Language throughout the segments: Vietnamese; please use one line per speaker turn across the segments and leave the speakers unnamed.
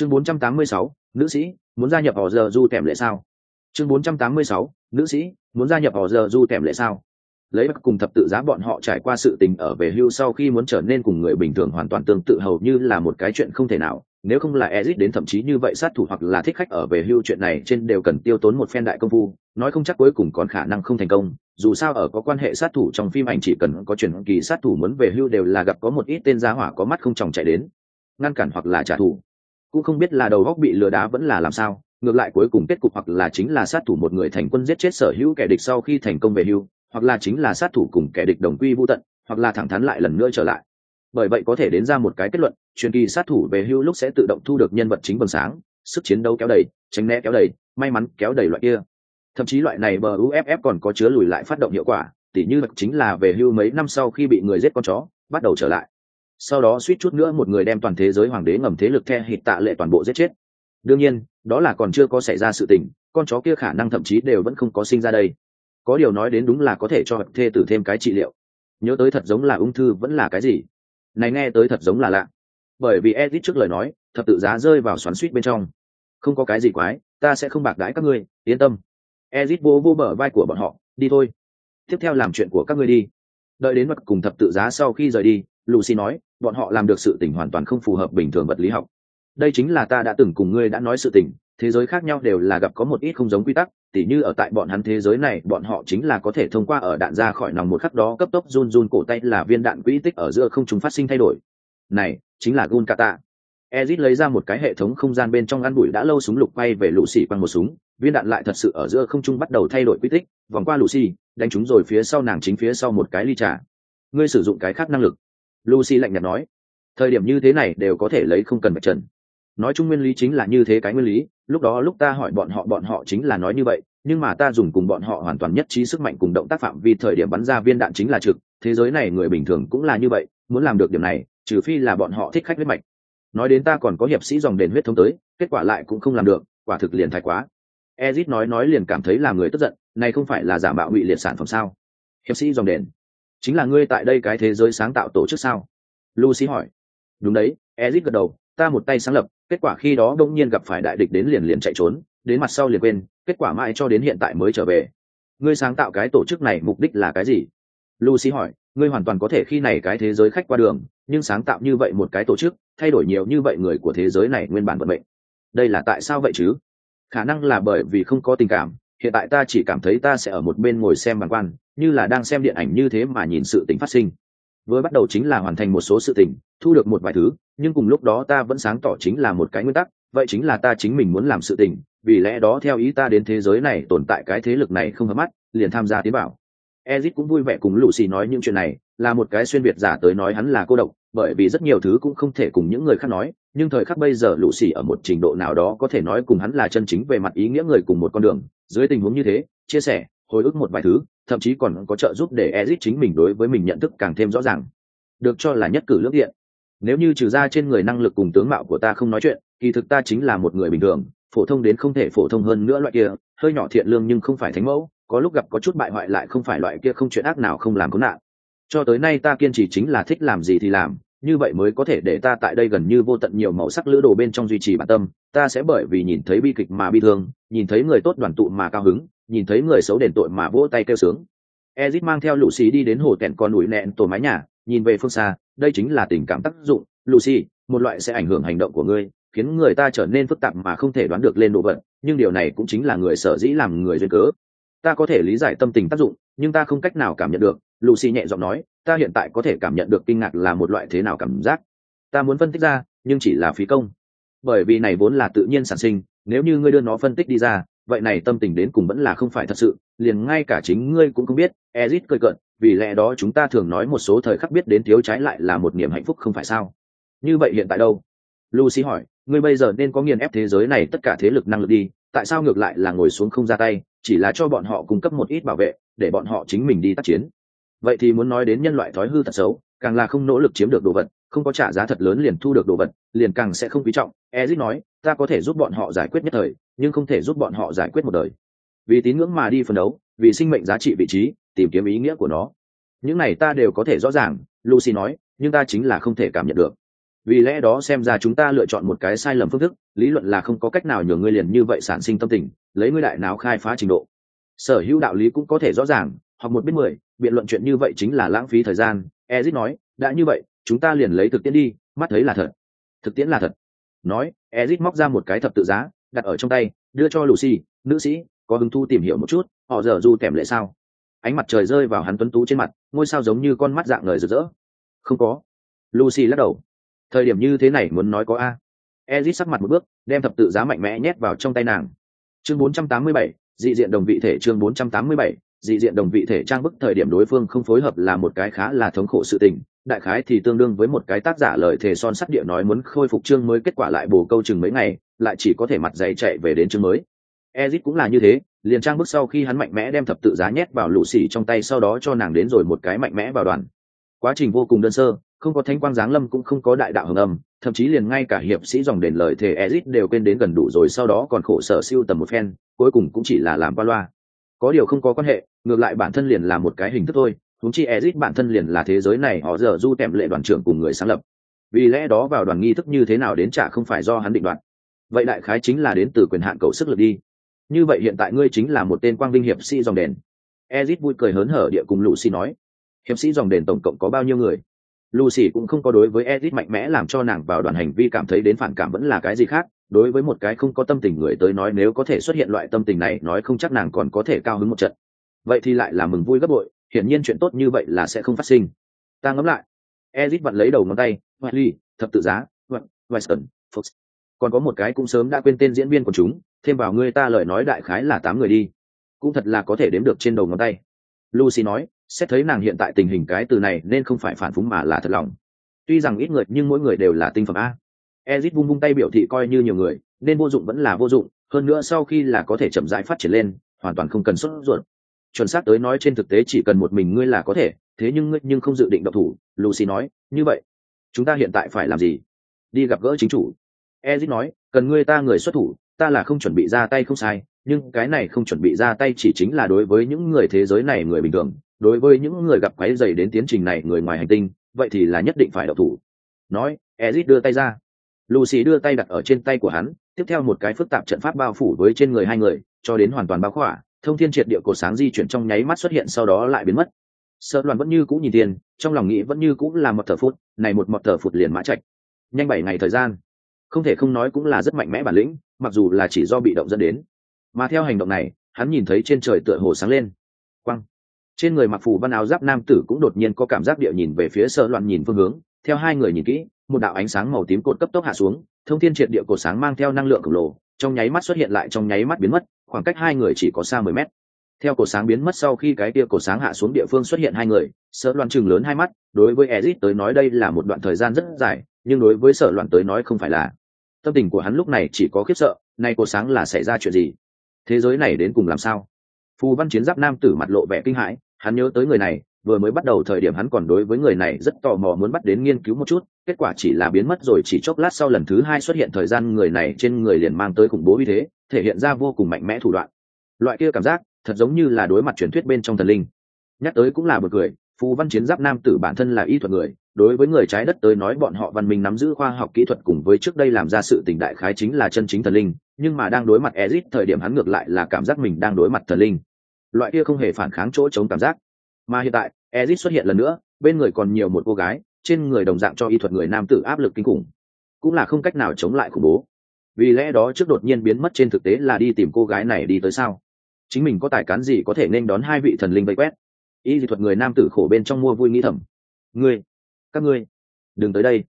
chương 486, nữ sĩ muốn gia nhập họ giờ du kèm lệ sao? Chương 486, nữ sĩ muốn gia nhập họ giờ du kèm lệ sao? Lấy cùng thập tự giá bọn họ trải qua sự tình ở về hưu sau khi muốn trở nên cùng người bình thường hoàn toàn tương tự hầu như là một cái chuyện không thể nào. Nếu không là Ezit đến thậm chí như vậy sát thủ hoặc là thích khách ở về hưu chuyện này trên đều cần tiêu tốn một phen đại công phu, nói không chắc cuối cùng còn khả năng không thành công, dù sao ở có quan hệ sát thủ trong phim ảnh chỉ cần có chuyển kỳ sát thủ muốn về hưu đều là gặp có một ít tên giá hỏa có mắt không chồng chạy đến, ngăn cản hoặc là trả thù. Cũng không biết là đầu góc bị lừa đá vẫn là làm sao, ngược lại cuối cùng kết cục hoặc là chính là sát thủ một người thành quân giết chết sở hữu kẻ địch sau khi thành công về hưu, hoặc là chính là sát thủ cùng kẻ địch đồng quy vu tận, hoặc là thẳng thắn lại lần nữa trở lại. Bởi vậy có thể đến ra một cái kết luận truyền kỳ sát thủ về hưu lúc sẽ tự động thu được nhân vật chính bừng sáng sức chiến đấu kéo đầy tránh né kéo đầy may mắn kéo đầy loại kia. Thậm chí loại này bờ uff còn có chứa lùi lại phát động hiệu quả tỉ như chính là về hưu mấy năm sau khi bị người giết con chó bắt đầu trở lại sau đó suýt chút nữa một người đem toàn thế giới hoàng đế ngầm thế lực the hịt tạ lệ toàn bộ giết chết. đương nhiên, đó là còn chưa có xảy ra sự tình, con chó kia khả năng thậm chí đều vẫn không có sinh ra đây. có điều nói đến đúng là có thể cho thê tử thêm cái trị liệu. nhớ tới thật giống là ung thư vẫn là cái gì? này nghe tới thật giống là lạ. bởi vì edit trước lời nói, thập tự giá rơi vào xoắn suýt bên trong. không có cái gì quái, ta sẽ không bạc đãi các ngươi, yên tâm. Edit vô vô bờ vai của bọn họ, đi thôi. tiếp theo làm chuyện của các ngươi đi. đợi đến mặt cùng thập tự giá sau khi rời đi, lucy nói bọn họ làm được sự tình hoàn toàn không phù hợp bình thường vật lý học. Đây chính là ta đã từng cùng ngươi đã nói sự tình, thế giới khác nhau đều là gặp có một ít không giống quy tắc, tỉ như ở tại bọn hắn thế giới này, bọn họ chính là có thể thông qua ở đạn ra khỏi nòng một khắc đó cấp tốc run run cổ tay là viên đạn quỹ tích ở giữa không chúng phát sinh thay đổi. Này, chính là gun kata ezit lấy ra một cái hệ thống không gian bên trong ăn bụi đã lâu súng lục quay về lũ xỉ quăng một súng, viên đạn lại thật sự ở giữa không trung bắt đầu thay đổi quy tích, vòng qua lucy, đánh chúng rồi phía sau nàng chính phía sau một cái ly trà. Ngươi sử dụng cái khác năng lực lucy lạnh nhạt nói. Thời điểm như thế này đều có thể lấy không cần bạch trần. Nói chung nguyên lý chính là như thế cái nguyên lý, lúc đó lúc ta hỏi bọn họ bọn họ chính là nói như vậy, nhưng mà ta dùng cùng bọn họ hoàn toàn nhất trí sức mạnh cùng động tác phạm vi thời điểm bắn ra viên đạn chính là trực, thế giới này người bình thường cũng là như vậy, muốn làm được điểm này, trừ phi là bọn họ thích khách huyết mạch. Nói đến ta còn có hiệp sĩ dòng đền huyết thống tới, kết quả lại cũng không làm được, quả thực liền thái quá. Ezit nói nói liền cảm thấy là người tức giận, này không phải là giả mạo ngụy liệt sản phẩm sao? Hiệp sĩ dòng đền chính là ngươi tại đây cái thế giới sáng tạo tổ chức sao? Lucy hỏi. Đúng đấy ezit gật đầu, ta một tay sáng lập, kết quả khi đó đông nhiên gặp phải đại địch đến liền liền chạy trốn, đến mặt sau liền quên, kết quả mãi cho đến hiện tại mới trở về. Ngươi sáng tạo cái tổ chức này mục đích là cái gì? Lucy hỏi. Ngươi hoàn toàn có thể khi này cái thế giới khách qua đường, nhưng sáng tạo như vậy một cái tổ chức, thay đổi nhiều như vậy người của thế giới này nguyên bản vận mệnh. Đây là tại sao vậy chứ? Khả năng là bởi vì không có tình cảm hiện tại ta chỉ cảm thấy ta sẽ ở một bên ngồi xem bàn quan, như là đang xem điện ảnh như thế mà nhìn sự tình phát sinh. Vừa bắt đầu chính là hoàn thành một số sự tình, thu được một vài thứ, nhưng cùng lúc đó ta vẫn sáng tỏ chính là một cái nguyên tắc, vậy chính là ta chính mình muốn làm sự tình, vì lẽ đó theo ý ta đến thế giới này tồn tại cái thế lực này không hợp mắt, liền tham gia tiến bảo ezit cũng vui vẻ cùng lũ xì nói những chuyện này, là một cái xuyên việt giả tới nói hắn là cô độc bởi vì rất nhiều thứ cũng không thể cùng những người khác nói, nhưng thời khắc bây giờ lucy ở một trình độ nào đó có thể nói cùng hắn là chân chính về mặt ý nghĩa người cùng một con đường. Dưới tình huống như thế, chia sẻ, hồi ức một vài thứ, thậm chí còn có trợ giúp để ezit chính mình đối với mình nhận thức càng thêm rõ ràng. Được cho là nhất cử lước điện nếu như trừ ra trên người năng lực cùng tướng mạo của ta không nói chuyện, kỳ thực ta chính là một người bình thường, phổ thông đến không thể phổ thông hơn nữa loại kia, hơi nhỏ thiện lương nhưng không phải thánh mẫu, có lúc gặp có chút bại hoại lại không phải loại kia không chuyện ác nào không làm có nạn. Cho tới nay ta kiên trì chính là thích làm gì thì làm như vậy mới có thể để ta tại đây gần như vô tận nhiều màu sắc lữ đồ bên trong duy trì bản tâm. Ta sẽ bởi vì nhìn thấy bi kịch mà bi thương, nhìn thấy người tốt đoàn tụ mà cao hứng, nhìn thấy người xấu đền tội mà vỗ tay kêu sướng. Ezit mang theo lũ xì đi đến hồ tẹn con núi nẹn tổ mái nhà, nhìn về phương xa, đây chính là tình cảm tác dụng. Lucy, một loại sẽ ảnh hưởng hành động của ngươi, khiến người ta trở nên phức tạp mà không thể đoán được lên độ vận nhưng điều này cũng chính là người sở dĩ làm người duyên cớ. Ta có thể lý giải tâm tình tác dụng, nhưng ta không cách nào cảm nhận được lucy nhẹ giọng nói, ta hiện tại có thể cảm nhận được kinh ngạc là một loại thế nào cảm giác. Ta muốn phân tích ra, nhưng chỉ là phí công. Bởi vì này vốn là tự nhiên sản sinh, nếu như ngươi đưa nó phân tích đi ra, vậy này tâm tình đến cùng vẫn là không phải thật sự, liền ngay cả chính ngươi cũng không biết. Ezit cười cợt, vì lẽ đó chúng ta thường nói một số thời khắc biết đến thiếu trái lại là một niềm hạnh phúc không phải sao? Như vậy hiện tại đâu? Lucy hỏi, ngươi bây giờ nên có nghiền ép thế giới này tất cả thế lực năng lực đi, tại sao ngược lại là ngồi xuống không ra tay, chỉ là cho bọn họ cung cấp một ít bảo vệ, để bọn họ chính mình đi tác chiến? Vậy thì muốn nói đến nhân loại thói hư thật xấu, càng là không nỗ lực chiếm được đồ vật, không có trả giá thật lớn liền thu được đồ vật, liền càng sẽ không quý trọng. Ezit nói, ta có thể giúp bọn họ giải quyết nhất thời, nhưng không thể giúp bọn họ giải quyết một đời. Vì tín ngưỡng mà đi phân đấu, vì sinh mệnh giá trị vị trí, tìm kiếm ý nghĩa của nó. Những này ta đều có thể rõ ràng, lucy nói, nhưng ta chính là không thể cảm nhận được. Vì lẽ đó xem ra chúng ta lựa chọn một cái sai lầm phương thức, lý luận là không có cách nào nhường ngươi liền như vậy sản sinh tâm tình, lấy ngươi đại não khai phá trình độ. Sở hữu đạo lý cũng có thể rõ ràng học một biết mười biện luận chuyện như vậy chính là lãng phí thời gian. Ezit nói đã như vậy chúng ta liền lấy thực tiễn đi mắt thấy là thật. Thực tiễn là thật. Nói ezit móc ra một cái thập tự giá đặt ở trong tay đưa cho lucy. Nữ sĩ có hứng thu tìm hiểu một chút họ giờ du kèm lệ sao? Ánh mặt trời rơi vào hắn tuấn tú trên mặt ngôi sao giống như con mắt dạng người rực rỡ. Không có. Lucy lắc đầu. Thời điểm như thế này muốn nói có a. Ezit sắc mặt một bước đem thập tự giá mạnh mẽ nhét vào trong tay nàng. Chương 487, dị diện đồng vị thể chương 487, dị diện đồng vị thể trang bức thời điểm đối phương không phối hợp là một cái khá là thống khổ sự tình, đại khái thì tương đương với một cái tác giả lời thề son sắt địa nói muốn khôi phục chương mới kết quả lại bù câu chừng mấy ngày, lại chỉ có thể mặt dày chạy về đến chương mới. Ezit cũng là như thế, liền trang bức sau khi hắn mạnh mẽ đem thập tự giá nhét vào lũ xỉ trong tay sau đó cho nàng đến rồi một cái mạnh mẽ vào đoàn. Quá trình vô cùng đơn sơ, không có thanh quang giáng lâm cũng không có đại đạo hưng âm, thậm chí liền ngay cả hiệp sĩ dòng đền lời thề ezit đều quên đến gần đủ rồi sau đó còn khổ sở siêu tầm một phen, cuối cùng cũng chỉ là làm qua loa có điều không có quan hệ, ngược lại bản thân liền là một cái hình thức thôi. Thúng chi ezit bản thân liền là thế giới này, họ giờ du tèm lệ đoàn trưởng cùng người sáng lập. Vì lẽ đó vào đoàn nghi thức như thế nào đến trả không phải do hắn định đoạt. Vậy đại khái chính là đến từ quyền hạn cầu sức lực đi. Như vậy hiện tại ngươi chính là một tên quang vinh hiệp sĩ dòng đền. Ezit vui cười hớn hở địa cùng lucy nói. Hiệp sĩ dòng đền tổng cộng có bao nhiêu người? Lucy cũng không có đối với ezit mạnh mẽ làm cho nàng vào đoàn hành vi cảm thấy đến phản cảm vẫn là cái gì khác đối với một cái không có tâm tình người tới nói nếu có thể xuất hiện loại tâm tình này nói không chắc nàng còn có thể cao hứng một trận. Vậy thì lại là mừng vui gấp bội hiển nhiên chuyện tốt như vậy là sẽ không phát sinh. Ta ngẫm lại. Ezit vặn lấy đầu ngón tay Wiley, thập tự giá weston fox. Còn có một cái cũng sớm đã quên tên diễn viên của chúng thêm vào ngươi ta lời nói đại khái là tám người đi. Cũng thật là có thể đếm được trên đầu ngón tay. Lucy nói xét thấy nàng hiện tại tình hình cái từ này nên không phải phản phúng mà là thật lòng. Tuy rằng ít người nhưng mỗi người đều là tinh phẩm a ezit vung vung tay biểu thị coi như nhiều người, nên vô dụng vẫn là vô dụng, hơn nữa sau khi là có thể chậm rãi phát triển lên, hoàn toàn không cần xuất ruột. Chuẩn xác tới nói trên thực tế chỉ cần một mình ngươi là có thể, thế nhưng ngươi nhưng không dự định độc thủ, lucy nói, như vậy, chúng ta hiện tại phải làm gì? Đi gặp gỡ chính chủ. Ezit nói, cần ngươi ta người xuất thủ, ta là không chuẩn bị ra tay không sai, nhưng cái này không chuẩn bị ra tay chỉ chính là đối với những người thế giới này người bình thường, đối với những người gặp quái dày đến tiến trình này người ngoài hành tinh, vậy thì là nhất định phải độc thủ. Nói, ezit đưa tay ra lucy đưa tay đặt ở trên tay của hắn tiếp theo một cái phức tạp trận pháp bao phủ với trên người hai người cho đến hoàn toàn bao khỏa thông thiên triệt địa cổ sáng di chuyển trong nháy mắt xuất hiện sau đó lại biến mất. Sợ đoàn vẫn như cũ nhìn tiền trong lòng nghĩ vẫn như cũng là một thờ phút này một một thờ phút liền mã trạch, nhanh bảy ngày thời gian không thể không nói cũng là rất mạnh mẽ bản lĩnh mặc dù là chỉ do bị động dẫn đến. Mà theo hành động này hắn nhìn thấy trên trời tựa hồ sáng lên. Quăng. Trên người mặc phù văn áo giáp nam tử cũng đột nhiên có cảm giác địa nhìn về phía sợ loạn nhìn phương hướng theo hai người nhìn kỹ, một đạo ánh sáng màu tím cột cấp tốc hạ xuống, thông thiên triệt địa cổ sáng mang theo năng lượng khổng lồ, trong nháy mắt xuất hiện lại trong nháy mắt biến mất, khoảng cách hai người chỉ có xa mười mét. Theo cổ sáng biến mất sau khi cái tia cổ sáng hạ xuống địa phương xuất hiện hai người sợ loạn chừng lớn hai mắt, đối với ezit tới nói đây là một đoạn thời gian rất dài, nhưng đối với sợ loạn tới nói không phải là. Tâm tình của hắn lúc này chỉ có khiếp sợ, nay cổ sáng là xảy ra chuyện gì? Thế giới này đến cùng làm sao? Phù văn chiến giáp nam tử mặt lộ vẻ kinh hãi, hắn nhớ tới người này vừa mới bắt đầu thời điểm hắn còn đối với người này rất tò mò muốn bắt đến nghiên cứu một chút, kết quả chỉ là biến mất rồi, chỉ chốc lát sau lần thứ hai xuất hiện thời gian người này trên người liền mang tới khủng bố uy thế, thể hiện ra vô cùng mạnh mẽ thủ đoạn. Loại kia cảm giác, thật giống như là đối mặt truyền thuyết bên trong thần linh. Nhắc tới cũng là một người, phù văn chiến giáp nam tử bản thân là y thuật người, đối với người trái đất tới nói bọn họ văn minh nắm giữ khoa học kỹ thuật cùng với trước đây làm ra sự tình đại khái chính là chân chính thần linh, nhưng mà đang đối mặt ezit thời điểm hắn ngược lại là cảm giác mình đang đối mặt thần linh. Loại kia không hề phản kháng chỗ chống cảm giác. Mà hiện tại ezit xuất hiện lần nữa, bên người còn nhiều một cô gái, trên người đồng dạng cho y thuật người nam tử áp lực kinh khủng. Cũng là không cách nào chống lại khủng bố. Vì lẽ đó trước đột nhiên biến mất trên thực tế là đi tìm cô gái này đi tới sao? Chính mình có tài cán gì có thể nên đón hai vị thần linh vây quét? Y dị thuật người nam tử khổ bên trong mua vui nghĩ thầm. Ngươi, các ngươi, đừng tới đây.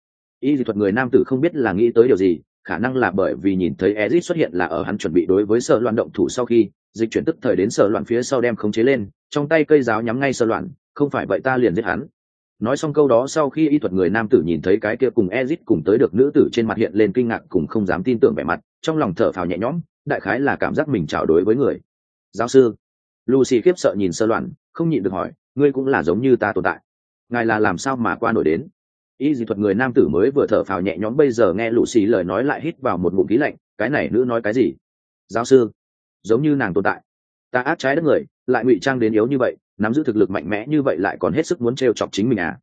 Y dị thuật người nam tử không biết là nghĩ tới điều gì, khả năng là bởi vì nhìn thấy ezit xuất hiện là ở hắn chuẩn bị đối với sợ loạn động thủ sau khi, dịch chuyển tức thời đến sợ loạn phía sau đem khống chế lên, trong tay cây giáo nhắm ngay sợ loạn không phải vậy ta liền giết hắn. Nói xong câu đó sau khi y thuật người nam tử nhìn thấy cái kia cùng ezit cùng tới được nữ tử trên mặt hiện lên kinh ngạc cùng không dám tin tưởng vẻ mặt, trong lòng thở phào nhẹ nhõm, đại khái là cảm giác mình trào đối với người. Giáo sư, lucy khiếp sợ nhìn sơ loạn, không nhịn được hỏi, ngươi cũng là giống như ta tồn tại. Ngài là làm sao mà qua nổi đến? Y dị thuật người nam tử mới vừa thở phào nhẹ nhõm, bây giờ nghe lucy lời nói lại hít vào một ngụm khí lạnh, cái này nữ nói cái gì? Giáo sư, giống như nàng tồn tại. Ta át trái đất người, lại ngụy trang đến yếu như vậy nắm giữ thực lực mạnh mẽ như vậy lại còn hết sức muốn t chọc chính mình à.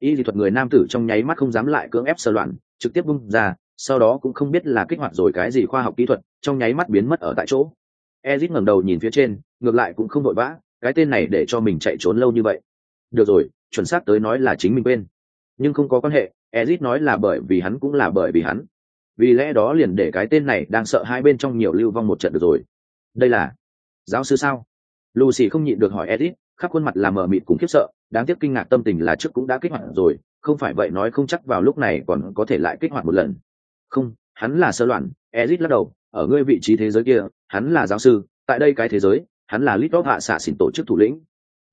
Y dị thuật người nam tử trong nháy mắt không dám lại cưỡng ép sơ loạn, trực tiếp bung ra, sau đó cũng không biết là kích hoạt rồi cái gì khoa học kỹ thuật, trong nháy mắt biến mất ở tại chỗ. Ezit ngẩng đầu nhìn phía trên, ngược lại cũng không vội vã, cái tên này để cho mình chạy trốn lâu như vậy. Được rồi, chuẩn xác tới nói là chính mình quên. Nhưng không có quan hệ, ezit nói là bởi vì hắn cũng là bởi vì hắn. Vì lẽ đó liền để cái tên này đang sợ hai bên trong nhiều lưu vong một trận được rồi. Đây là giáo sư sao? Lucy không nhịn được hỏi edit khắp khuôn mặt là mờ mịt cùng khiếp sợ, đáng tiếc kinh ngạc tâm tình là trước cũng đã kích hoạt rồi, không phải vậy nói không chắc vào lúc này còn có thể lại kích hoạt một lần. Không, hắn là sơ loạn, ezit lắc đầu, ở ngươi vị trí thế giới kia, hắn là giáo sư, tại đây cái thế giới, hắn là lít hạ xạ xỉn tổ chức thủ lĩnh.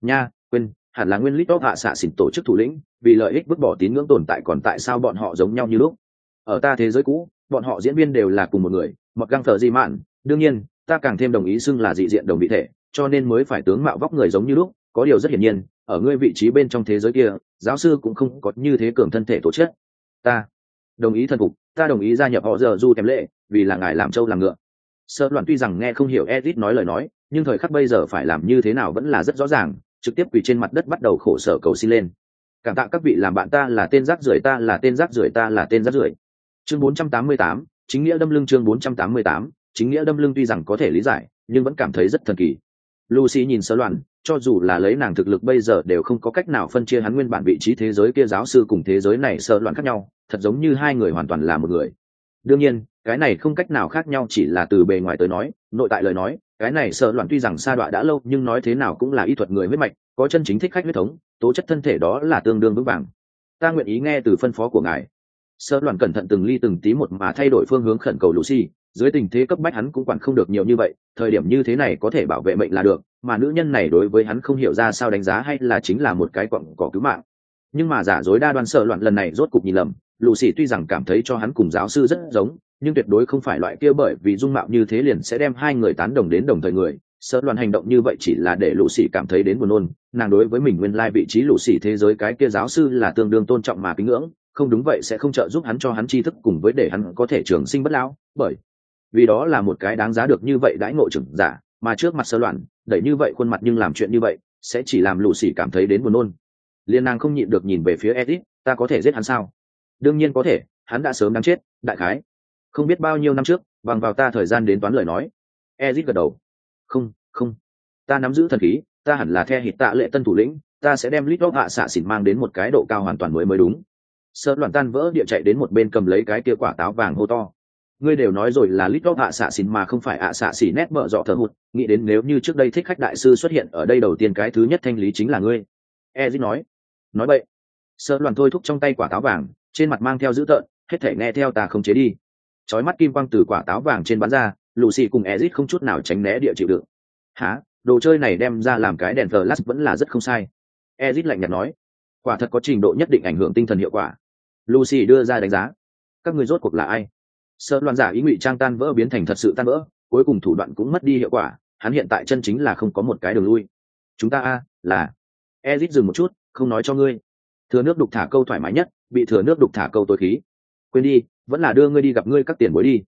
Nha, quên, hẳn là nguyên lít hạ xạ xỉn tổ chức thủ lĩnh, vì lợi ích vứt bỏ tín ngưỡng tồn tại còn tại sao bọn họ giống nhau như lúc? Ở ta thế giới cũ, bọn họ diễn viên đều là cùng một người, mặc găng thờ di mạn, đương nhiên, ta càng thêm đồng ý xưng là dị diện đồng vị thể cho nên mới phải tướng mạo vóc người giống như lúc có điều rất hiển nhiên ở ngươi vị trí bên trong thế giới kia giáo sư cũng không có như thế cường thân thể tổ chức. Ta đồng ý thân phục ta đồng ý gia nhập họ giờ du kèm lệ vì là ngài làm trâu làm ngựa. Sợ loạn tuy rằng nghe không hiểu edit nói lời nói nhưng thời khắc bây giờ phải làm như thế nào vẫn là rất rõ ràng trực tiếp quỳ trên mặt đất bắt đầu khổ sở cầu xin lên. Cảm tạ các vị làm bạn ta là tên rác rưởi ta là tên rác rưởi ta là tên rác rưởi. Chương 488, chính nghĩa đâm lưng chương 488, chính nghĩa đâm lưng tuy rằng có thể lý giải nhưng vẫn cảm thấy rất thần kỳ lucy nhìn sơ loạn, cho dù là lấy nàng thực lực bây giờ đều không có cách nào phân chia hắn nguyên bản vị trí thế giới kia giáo sư cùng thế giới này sơ loạn khác nhau, thật giống như hai người hoàn toàn là một người. Đương nhiên, cái này không cách nào khác nhau chỉ là từ bề ngoài tới nói, nội tại lời nói, cái này sơ loạn tuy rằng sa đọa đã lâu nhưng nói thế nào cũng là y thuật người huyết mạch, có chân chính thích khách huyết thống, tố chất thân thể đó là tương đương vững vàng. Ta nguyện ý nghe từ phân phó của ngài. Sơ loạn cẩn thận từng ly từng tí một mà thay đổi phương hướng khẩn cầu lucy dưới tình thế cấp bách hắn cũng quản không được nhiều như vậy, thời điểm như thế này có thể bảo vệ mệnh là được, mà nữ nhân này đối với hắn không hiểu ra sao đánh giá hay là chính là một cái quặng cỏ cứu mạng. Nhưng mà giả dối đa đoan sợ loạn lần này rốt cục nhìn lầm lù xì tuy rằng cảm thấy cho hắn cùng giáo sư rất giống, nhưng tuyệt đối không phải loại kia bởi vì dung mạo như thế liền sẽ đem hai người tán đồng đến đồng thời người. Sợ loạn hành động như vậy chỉ là để lũ xì cảm thấy đến buồn nôn, nàng đối với mình nguyên lai vị trí lũ xì thế giới cái kia giáo sư là tương đương tôn trọng mà kính ngưỡng, không đúng vậy sẽ không trợ giúp hắn cho hắn tri thức cùng với để hắn có thể trường sinh bất lão, bởi vì đó là một cái đáng giá được như vậy đãi ngộ trưởng giả, mà trước mặt sơ loạn, đẩy như vậy khuôn mặt nhưng làm chuyện như vậy, sẽ chỉ làm lù xì cảm thấy đến buồn nôn. Liên nàng không nhịn được nhìn về phía edit ta có thể giết hắn sao? Đương nhiên có thể, hắn đã sớm đáng chết, đại khái. Không biết bao nhiêu năm trước, bằng vào ta thời gian đến toán lời nói. Edit gật đầu. Không không. Ta nắm giữ thần khí, ta hẳn là the hít tạ lệ tân thủ lĩnh, ta sẽ đem lít góc hạ xạ xỉn mang đến một cái độ cao hoàn toàn mới mới đúng. Sợ loạn tan vỡ địa chạy đến một bên cầm lấy cái kia quả táo vàng hô to ngươi đều nói rồi là lít ạ xạ xỉn mà không phải ạ xạ xỉ nét mở dọ thở hụt. Nghĩ đến nếu như trước đây thích khách đại sư xuất hiện ở đây đầu tiên cái thứ nhất thanh lý chính là ngươi. Ezit nói. Nói vậy sợ loạn thôi thúc trong tay quả táo vàng, trên mặt mang theo dữ tợn, hết thể nghe theo ta không chế đi. Chói mắt kim quang từ quả táo vàng trên bán ra lù xì cùng ezit không chút nào tránh né địa chịu đựng. Há đồ chơi này đem ra làm cái đèn flash vẫn là rất không sai. Ezit lạnh nhạt nói. Quả thật có trình độ nhất định ảnh hưởng tinh thần hiệu quả. Lucy đưa ra đánh giá. Các người rốt cuộc là ai? Sợ loạn giả ý ngụy trang tan vỡ biến thành thật sự tan vỡ, cuối cùng thủ đoạn cũng mất đi hiệu quả, hắn hiện tại chân chính là không có một cái đường lui. Chúng ta a, là, ezit dừng một chút, không nói cho ngươi. Thừa nước đục thả câu thoải mái nhất, bị thừa nước đục thả câu tối khí. Quên đi, vẫn là đưa ngươi đi gặp ngươi các tiền bối đi.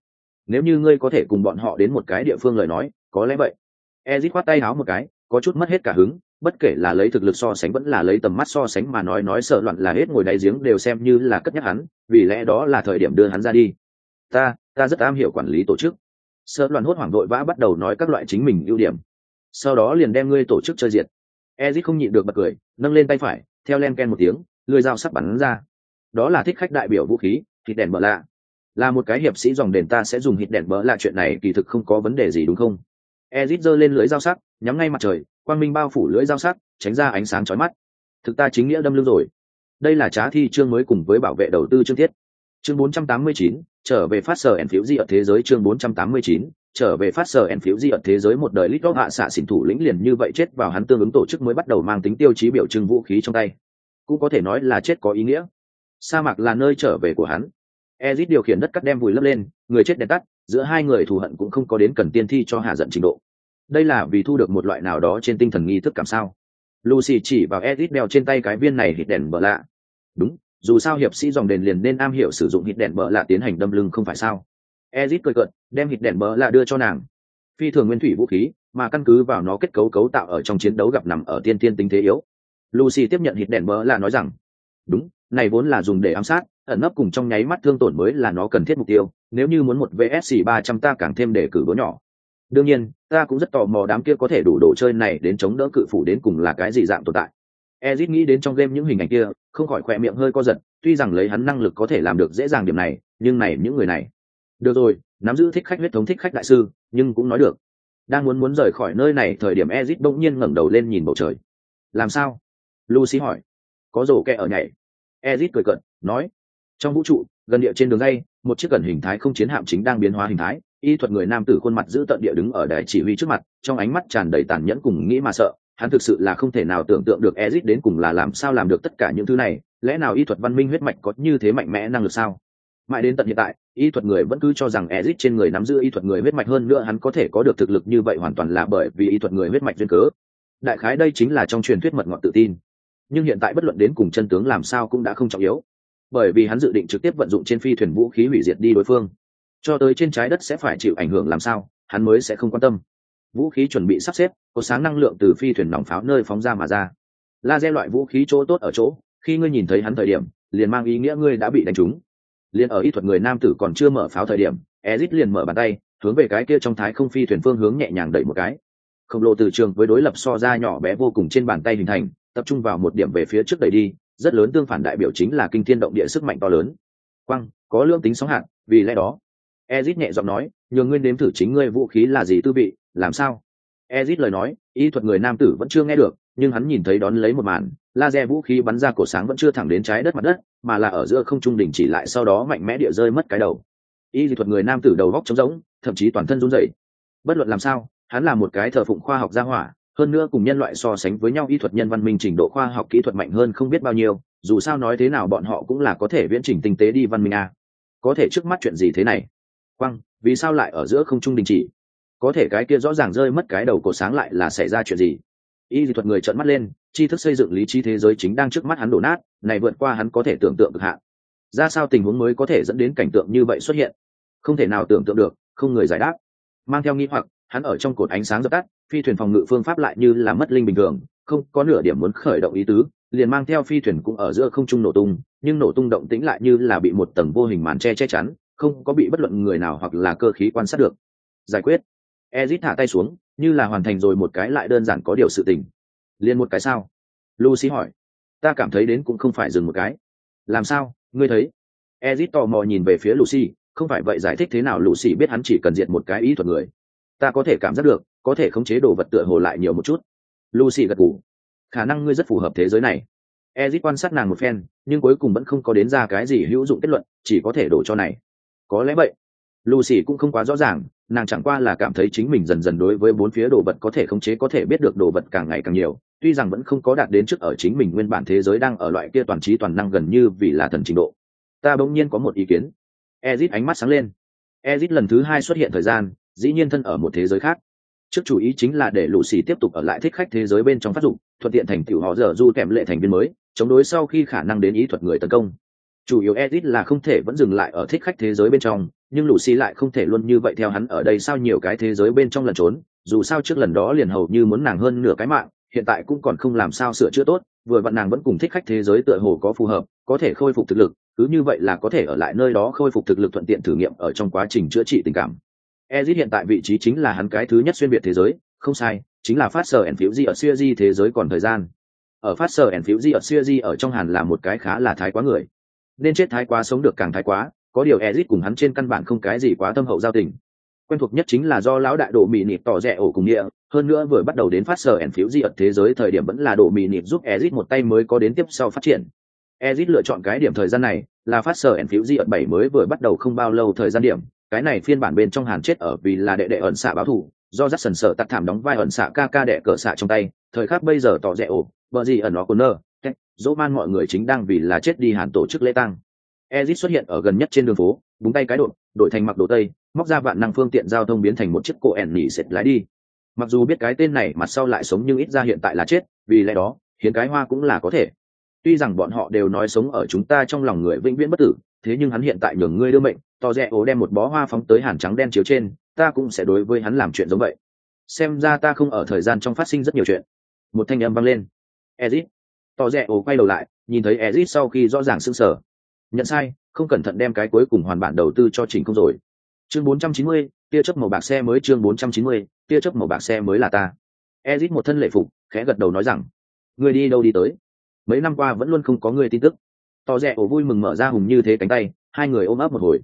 Nếu như ngươi có thể cùng bọn họ đến một cái địa phương lời nói, có lẽ vậy. Ezit khoát tay háo một cái, có chút mất hết cả hứng, bất kể là lấy thực lực so sánh vẫn là lấy tầm mắt so sánh mà nói nói sợ loạn là hết ngồi đáy giếng đều xem như là cất nhắc hắn, vì lẽ đó là thời điểm đưa hắn ra đi ta ta rất am hiểu quản lý tổ chức. Sợ loạn hốt hoảng đội vã bắt đầu nói các loại chính mình ưu điểm. Sau đó liền đem ngươi tổ chức chơi diệt. Ezit không nhịn được bật cười, nâng lên tay phải, theo len ken một tiếng, lưỡi dao sắc bắn ra. Đó là thích khách đại biểu vũ khí, thịt đèn bờ lạ. Là một cái hiệp sĩ dòng đền ta sẽ dùng hít đèn bờ lạ chuyện này, kỳ thực không có vấn đề gì đúng không? Ezit giơ lên lưỡi dao sắc, nhắm ngay mặt trời, quang minh bao phủ lưỡi dao sắc, tránh ra ánh sáng chói mắt. Thực ta chính nghĩa đâm lưng rồi. Đây là trá thi chương mới cùng với bảo vệ đầu tư chương thiết chương 489, trở về phát sở ẩn phiếu di ở thế giới chương 489, trở về phát sở ẩn phiếu di ở thế giới một đời lít góc hạ xạ xỉn thủ lĩnh liền như vậy chết vào hắn tương ứng tổ chức mới bắt đầu mang tính tiêu chí biểu trưng vũ khí trong tay. Cũng có thể nói là chết có ý nghĩa. Sa mạc là nơi trở về của hắn. Ezit điều khiển đất cắt đem vùi lấp lên người chết đèn tắt giữa hai người thù hận cũng không có đến cần tiên thi cho hạ giận trình độ. Đây là vì thu được một loại nào đó trên tinh thần nghi thức cảm sao. Lucy chỉ vào edit đeo trên tay cái viên này hít đèn bờ lạ. Đúng dù sao hiệp sĩ dòng đền liền nên am hiểu sử dụng hít đèn bờ là tiến hành đâm lưng không phải sao? Ezit cười cợt, đem hít đèn bờ là đưa cho nàng. Phi thường nguyên thủy vũ khí, mà căn cứ vào nó kết cấu cấu tạo ở trong chiến đấu gặp nằm ở tiên tiên tính thế yếu. Lucy tiếp nhận hít đèn bờ là nói rằng, đúng, này vốn là dùng để ám sát, ẩn nấp cùng trong nháy mắt thương tổn mới là nó cần thiết mục tiêu, nếu như muốn một vsc ba trăm ta càng thêm để cử bố nhỏ. Đương nhiên, ta cũng rất tò mò đám kia có thể đủ đồ chơi này đến chống đỡ cự phủ đến cùng là cái gì dạng tồn tại. Ezit nghĩ đến trong game những hình ảnh kia không khỏi khỏe miệng hơi co giật, tuy rằng lấy hắn năng lực có thể làm được dễ dàng điểm này, nhưng này, những người này. Được rồi, nắm giữ thích khách huyết thống thích khách đại sư, nhưng cũng nói được. Đang muốn muốn rời khỏi nơi này, thời điểm ezit bỗng nhiên ngẩng đầu lên nhìn bầu trời. Làm sao? Lucy hỏi. Có rổ kẹ ở nhảy. Ezit cười cận nói. Trong vũ trụ, gần địa trên đường dây một chiếc gần hình thái không chiến hạm chính đang biến hóa hình thái. Y thuật người nam tử khuôn mặt giữ tận địa đứng ở đài chỉ huy trước mặt, trong ánh mắt tràn đầy tàn nhẫn cùng nghĩ mà sợ hắn thực sự là không thể nào tưởng tượng được ezit đến cùng là làm sao làm được tất cả những thứ này, lẽ nào y thuật văn minh huyết mạch có như thế mạnh mẽ năng lực sao? Mãi đến tận hiện tại, y thuật người vẫn cứ cho rằng ezit trên người nắm giữ y thuật người huyết mạch hơn nữa hắn có thể có được thực lực như vậy hoàn toàn là bởi vì y thuật người huyết mạch duyên cớ. Đại khái đây chính là trong truyền thuyết mật ngọt tự tin. Nhưng hiện tại bất luận đến cùng chân tướng làm sao cũng đã không trọng yếu, bởi vì hắn dự định trực tiếp vận dụng trên phi thuyền vũ khí hủy diệt đi đối phương. Cho tới trên trái đất sẽ phải chịu ảnh hưởng làm sao, hắn mới sẽ không quan tâm vũ khí chuẩn bị sắp xếp, có sáng năng lượng từ phi thuyền nòng pháo nơi phóng ra mà ra. Laser loại vũ khí chỗ tốt ở chỗ, khi ngươi nhìn thấy hắn thời điểm, liền mang ý nghĩa ngươi đã bị đánh trúng. Liền ở y thuật người nam tử còn chưa mở pháo thời điểm, ezit liền mở bàn tay, hướng về cái kia trong thái không phi thuyền phương hướng nhẹ nhàng đẩy một cái. Khổng lồ từ trường với đối lập so ra nhỏ bé vô cùng trên bàn tay hình thành, tập trung vào một điểm về phía trước đẩy đi, rất lớn tương phản đại biểu chính là kinh thiên động địa sức mạnh to lớn. Quăng, có lương tính sóng hạn vì lẽ đó ezit nhẹ giọng nói, nhường ngươi nếm thử chính ngươi vũ khí là gì tư vị, làm sao? Ezit lời nói, y thuật người nam tử vẫn chưa nghe được, nhưng hắn nhìn thấy đón lấy một màn, laser vũ khí bắn ra cổ sáng vẫn chưa thẳng đến trái đất mặt đất, mà là ở giữa không trung đỉnh chỉ lại sau đó mạnh mẽ địa rơi mất cái đầu. Y thuật người nam tử đầu góc trống rỗng, thậm chí toàn thân run rẩy. Bất luận làm sao, hắn là một cái thờ phụng khoa học gia hỏa, hơn nữa cùng nhân loại so sánh với nhau y thuật nhân văn minh trình độ khoa học kỹ thuật mạnh hơn không biết bao nhiêu, dù sao nói thế nào bọn họ cũng là có thể viễn trình tinh tế đi văn minh a. Có thể trước mắt chuyện gì thế này? Quăng, vì sao lại ở giữa không trung đình chỉ? Có thể cái kia rõ ràng rơi mất cái đầu cổ sáng lại là xảy ra chuyện gì? Y dị thuật người trợn mắt lên, tri thức xây dựng lý trí thế giới chính đang trước mắt hắn đổ nát, này vượt qua hắn có thể tưởng tượng được hạn. Ra sao tình huống mới có thể dẫn đến cảnh tượng như vậy xuất hiện? Không thể nào tưởng tượng được, không người giải đáp. Mang theo nghi hoặc, hắn ở trong cột ánh sáng dập tắt, phi thuyền phòng ngự phương pháp lại như là mất linh bình thường, không có nửa điểm muốn khởi động ý tứ, liền mang theo phi thuyền cũng ở giữa không trung nổ tung, nhưng nổ tung động tĩnh lại như là bị một tầng vô hình màn che che chắn không có bị bất luận người nào hoặc là cơ khí quan sát được. Giải quyết. Ezit thả tay xuống, như là hoàn thành rồi một cái lại đơn giản có điều sự tình. Liền một cái sao? Lucy hỏi. Ta cảm thấy đến cũng không phải dừng một cái. Làm sao? Ngươi thấy? Ezit tò mò nhìn về phía lucy. Không phải vậy giải thích thế nào lucy biết hắn chỉ cần diệt một cái ý thuật người. Ta có thể cảm giác được, có thể khống chế đồ vật tựa hồ lại nhiều một chút. Lucy gật gù. Khả năng ngươi rất phù hợp thế giới này. Ezit quan sát nàng một phen, nhưng cuối cùng vẫn không có đến ra cái gì hữu dụng kết luận, chỉ có thể đổ cho này có lẽ vậy. Lucy cũng không quá rõ ràng, nàng chẳng qua là cảm thấy chính mình dần dần đối với bốn phía đồ vật có thể khống chế, có thể biết được đồ vật càng ngày càng nhiều, tuy rằng vẫn không có đạt đến trước ở chính mình nguyên bản thế giới đang ở loại kia toàn trí toàn năng gần như vì là thần trình độ. Ta bỗng nhiên có một ý kiến. Ezit ánh mắt sáng lên. Ezit lần thứ hai xuất hiện thời gian, dĩ nhiên thân ở một thế giới khác. Trước chủ ý chính là để lũ xì tiếp tục ở lại thích khách thế giới bên trong phát dụng thuận tiện thành tựu họ dở du kèm lệ thành viên mới, chống đối sau khi khả năng đến ý thuật người tấn công chủ yếu edit là không thể vẫn dừng lại ở thích khách thế giới bên trong nhưng lucy lại không thể luôn như vậy theo hắn ở đây sao nhiều cái thế giới bên trong lần trốn dù sao trước lần đó liền hầu như muốn nàng hơn nửa cái mạng hiện tại cũng còn không làm sao sửa chữa tốt vừa vặn nàng vẫn cùng thích khách thế giới tựa hồ có phù hợp có thể khôi phục thực lực cứ như vậy là có thể ở lại nơi đó khôi phục thực lực thuận tiện thử nghiệm ở trong quá trình chữa trị tình cảm Ezit hiện tại vị trí chính là hắn cái thứ nhất xuyên việt thế giới, không sai, chính là phát sở Enfield ở Series thế giới còn thời gian. Ở phát sở Enfield ở Series ở trong hàn là một cái khá là thái quá người. Nên chết thái quá sống được càng thái quá, có điều Ezit cùng hắn trên căn bản không cái gì quá tâm hậu giao tình. Quen thuộc nhất chính là do lão đại đổ mì nịp tỏ rẻ ổ cùng địa, hơn nữa vừa bắt đầu đến phát sở di ật thế giới thời điểm vẫn là đổ mì nịp giúp Ezit một tay mới có đến tiếp sau phát triển. Ezit lựa chọn cái điểm thời gian này, là phát sở Enfield ở 7 mới vừa bắt đầu không bao lâu thời gian điểm, cái này phiên bản bên trong hàn chết ở vì là đệ đệ ẩn xạ báo thủ do rắc sần sợ tắt thảm đóng vai ẩn xạ ca ca đệ cỡ xạ trong tay thời khắc bây giờ tỏ rẻ ổ vợ gì ẩn nó của nơ dỗ man mọi người chính đang vì là chết đi hàn tổ chức lễ tăng ezit xuất hiện ở gần nhất trên đường phố, búng tay cái đột, đổi thành mặc đồ tây, móc ra vạn năng phương tiện giao thông biến thành một chiếc cổ ẻn nỉ xịt lái đi. Mặc dù biết cái tên này mặt sau lại sống nhưng ít ra hiện tại là chết, vì lẽ đó, hiến cái hoa cũng là có thể. Tuy rằng bọn họ đều nói sống ở chúng ta trong lòng người vĩnh viễn bất tử, thế nhưng hắn hiện tại nhường ngươi đưa mệnh, to rẽ ố đem một bó hoa phóng tới hàn trắng đen chiếu trên, ta cũng sẽ đối với hắn làm chuyện giống vậy. Xem ra ta không ở thời gian trong phát sinh rất nhiều chuyện. Một thanh âm vang lên. Ezit tỏ rẽ ổ quay đầu lại nhìn thấy ezit sau khi rõ ràng sưng sở nhận sai không cẩn thận đem cái cuối cùng hoàn bản đầu tư cho chỉnh không rồi. Chương 490, tia chớp màu bạc xe mới chương 490, tia chớp màu bạc xe mới là ta. Ezit một thân lệ phục khẽ gật đầu nói rằng người đi đâu đi tới? Mấy năm qua vẫn luôn không có người tin tức. Tỏ rẽ ổ vui mừng mở ra hùng như thế cánh tay hai người ôm ấp một hồi.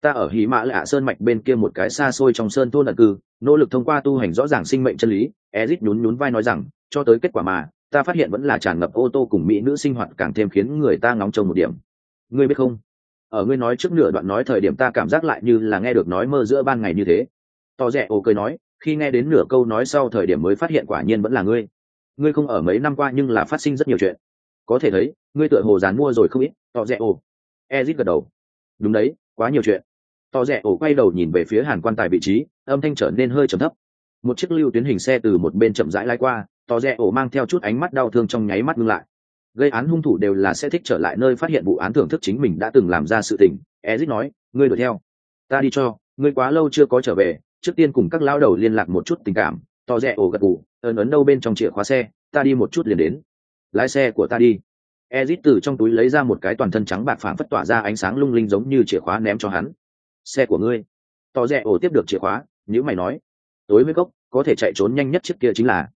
Ta ở hí mã lạ sơn mạch bên kia một cái xa xôi trong sơn thôn ẩn cư nỗ lực thông qua tu hành rõ ràng sinh mệnh chân lý. Ezit nhún nhún vai nói rằng cho tới kết quả mà ta phát hiện vẫn là tràn ngập ô tô cùng mỹ nữ sinh hoạt càng thêm khiến người ta ngóng trông một điểm. Ngươi biết không? Ở ngươi nói trước nửa đoạn nói thời điểm ta cảm giác lại như là nghe được nói mơ giữa ban ngày như thế. Tỏ rẻ ồ cười nói, khi nghe đến nửa câu nói sau thời điểm mới phát hiện quả nhiên vẫn là ngươi. Ngươi không ở mấy năm qua nhưng là phát sinh rất nhiều chuyện. Có thể thấy, ngươi tựa hồ dán mua rồi không ít tỏ rẻ ồ. Ezit gật đầu. Đúng đấy, quá nhiều chuyện. Tỏ rẻ ồ quay đầu nhìn về phía hàn quan tài vị trí, âm thanh trở nên hơi trầm thấp. Một chiếc lưu tuyến hình xe từ một bên chậm rãi lai qua tỏ rẽ ổ mang theo chút ánh mắt đau thương trong nháy mắt ngưng lại. Gây án hung thủ đều là sẽ thích trở lại nơi phát hiện vụ án thưởng thức chính mình đã từng làm ra sự tình. Ezit nói, ngươi đuổi theo. Ta đi cho, ngươi quá lâu chưa có trở về, trước tiên cùng các lão đầu liên lạc một chút tình cảm. Tỏ rẽ ổ gật gù ấn ấn đâu bên trong chìa khóa xe, ta đi một chút liền đến. Lái xe của ta đi. Ezit từ trong túi lấy ra một cái toàn thân trắng bạc phảng phất tỏa ra ánh sáng lung linh giống như chìa khóa ném cho hắn. Xe của ngươi. Tỏ rẽ ổ tiếp được chìa khóa nhữ mày nói, tối với cốc có thể chạy trốn nhanh nhất trước kia chính là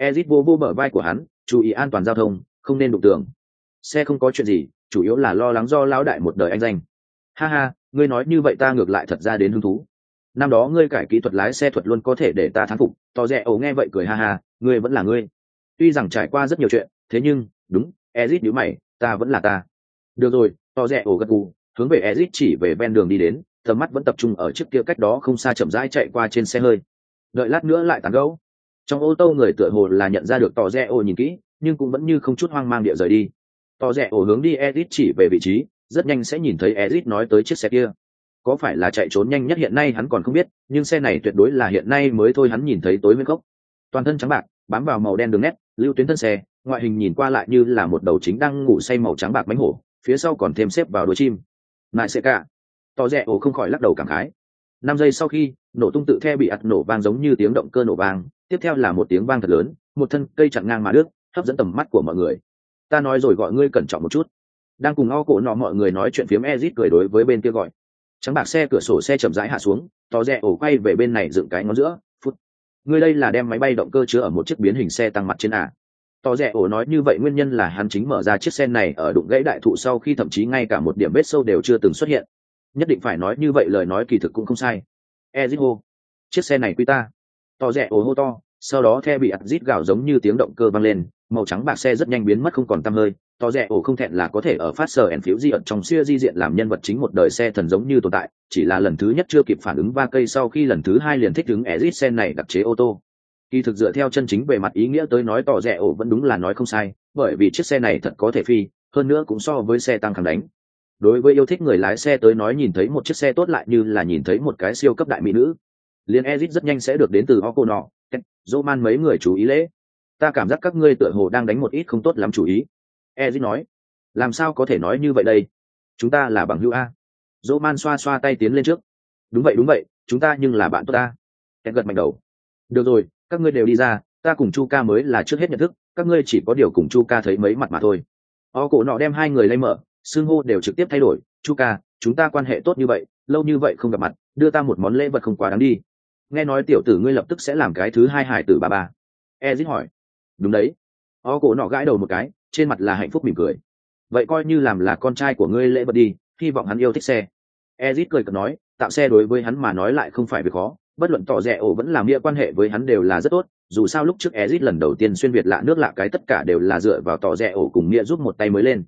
ezit vô vô bờ vai của hắn, chú ý an toàn giao thông, không nên đụng tường. Xe không có chuyện gì, chủ yếu là lo lắng do lão đại một đời anh danh. Ha ha, ngươi nói như vậy ta ngược lại thật ra đến hứng thú. Năm đó ngươi cải kỹ thuật lái xe thuật luôn có thể để ta thán phục tỏ rẽ ổ nghe vậy cười ha ha, ngươi vẫn là ngươi. Tuy rằng trải qua rất nhiều chuyện, thế nhưng, đúng, ezit nhíu mày, ta vẫn là ta. Được rồi tỏ rẽ ổ gật gù, hướng về ezit chỉ về ven đường đi đến, tầm mắt vẫn tập trung ở chiếc kia cách đó không xa chậm rãi chạy qua trên xe hơi. Đợi lát nữa lại tán gấu trong ô tô người tựa hồ là nhận ra được tỏ rẽ ô nhìn kỹ, nhưng cũng vẫn như không chút hoang mang địa rời đi. Tỏ rẽ ô hướng đi ezit chỉ về vị trí, rất nhanh sẽ nhìn thấy ezit nói tới chiếc xe kia. Có phải là chạy trốn nhanh nhất hiện nay hắn còn không biết, nhưng xe này tuyệt đối là hiện nay mới thôi hắn nhìn thấy tối nguyên gốc. Toàn thân trắng bạc, bám vào màu đen đường nét, lưu tuyến thân xe, ngoại hình nhìn qua lại như là một đầu chính đang ngủ say màu trắng bạc mánh hổ, phía sau còn thêm xếp vào đuôi chim. Lại sẽ cả. Tỏ rẽ ổ không khỏi lắc đầu cảm khái. Năm giây sau khi, nổ tung tự the bị ặt nổ vang giống như tiếng động cơ nổ vang tiếp theo là một tiếng vang thật lớn, một thân cây chặn ngang mà đứt, hấp dẫn tầm mắt của mọi người. Ta nói rồi gọi ngươi cẩn trọng một chút. Đang cùng o cổ nọ mọi người nói chuyện phiếm ezit cười đối với bên kia gọi. Trắng bạc xe cửa sổ xe chậm rãi hạ xuống tò rẽ ổ quay về bên này dựng cái ngón giữa, phút. Ngươi đây là đem máy bay động cơ chứa ở một chiếc biến hình xe tăng mặt trên à. tò rẽ ổ nói như vậy nguyên nhân là hắn chính mở ra chiếc xe này ở đụng gãy đại thụ sau khi thậm chí ngay cả một điểm vết sâu đều chưa từng xuất hiện. Nhất định phải nói như vậy lời nói kỳ thực cũng không sai. Ezit hô. Chiếc xe này quy ta to rẽ, ồ hô to, sau đó the bị ặt rít gào giống như tiếng động cơ vang lên, màu trắng bạc xe rất nhanh biến mất không còn tăm hơi, to rẽ ổ không thẹn là có thể ở phát sờ ẻn phiếu di ẩn trong xưa di diện làm nhân vật chính một đời xe thần giống như tồn tại, chỉ là lần thứ nhất chưa kịp phản ứng ba cây sau khi lần thứ hai liền thích ứng ezit xe này đặc chế ô tô. Kỳ thực dựa theo chân chính về mặt ý nghĩa tới nói tỏ rẽ ổ vẫn đúng là nói không sai, bởi vì chiếc xe này thật có thể phi, hơn nữa cũng so với xe tăng khẳng đánh. Đối với yêu thích người lái xe tới nói nhìn thấy một chiếc xe tốt lại như là nhìn thấy một cái siêu cấp đại mỹ nữ liền ezit rất nhanh sẽ được đến từ Oko nọ dỗ man mấy người chú ý lễ. Ta cảm giác các ngươi tựa hồ đang đánh một ít không tốt lắm chú ý. Ezit nói, làm sao có thể nói như vậy đây? Chúng ta là bằng hữu a. Dỗ man xoa xoa tay tiến lên trước. Đúng vậy đúng vậy, chúng ta nhưng là bạn tốt ta ed gật mạnh đầu. Được rồi, các ngươi đều đi ra, ta cùng chu ca mới là trước hết nhận thức, các ngươi chỉ có điều cùng chu ca thấy mấy mặt mà thôi. O cổ nọ đem hai người lay mở, xưng hô đều trực tiếp thay đổi. Chu ca, chúng ta quan hệ tốt như vậy, lâu như vậy không gặp mặt, đưa ta một món lễ vật không quá đáng đi nghe nói tiểu tử ngươi lập tức sẽ làm cái thứ hai hải tử ba ba ezit hỏi. Đúng đấy. O cổ nọ gãi đầu một cái, trên mặt là hạnh phúc mỉm cười. Vậy coi như làm là con trai của ngươi lễ vật đi, hy vọng hắn yêu thích xe. Ezit cười cợt nói, tạo xe đối với hắn mà nói lại không phải việc khó, bất luận tỏ rẻ ổ vẫn làm nghĩa quan hệ với hắn đều là rất tốt, dù sao lúc trước ezit lần đầu tiên xuyên việt lạ nước lạ cái tất cả đều là dựa vào tỏ rẻ ổ cùng nghĩa giúp một tay mới lên.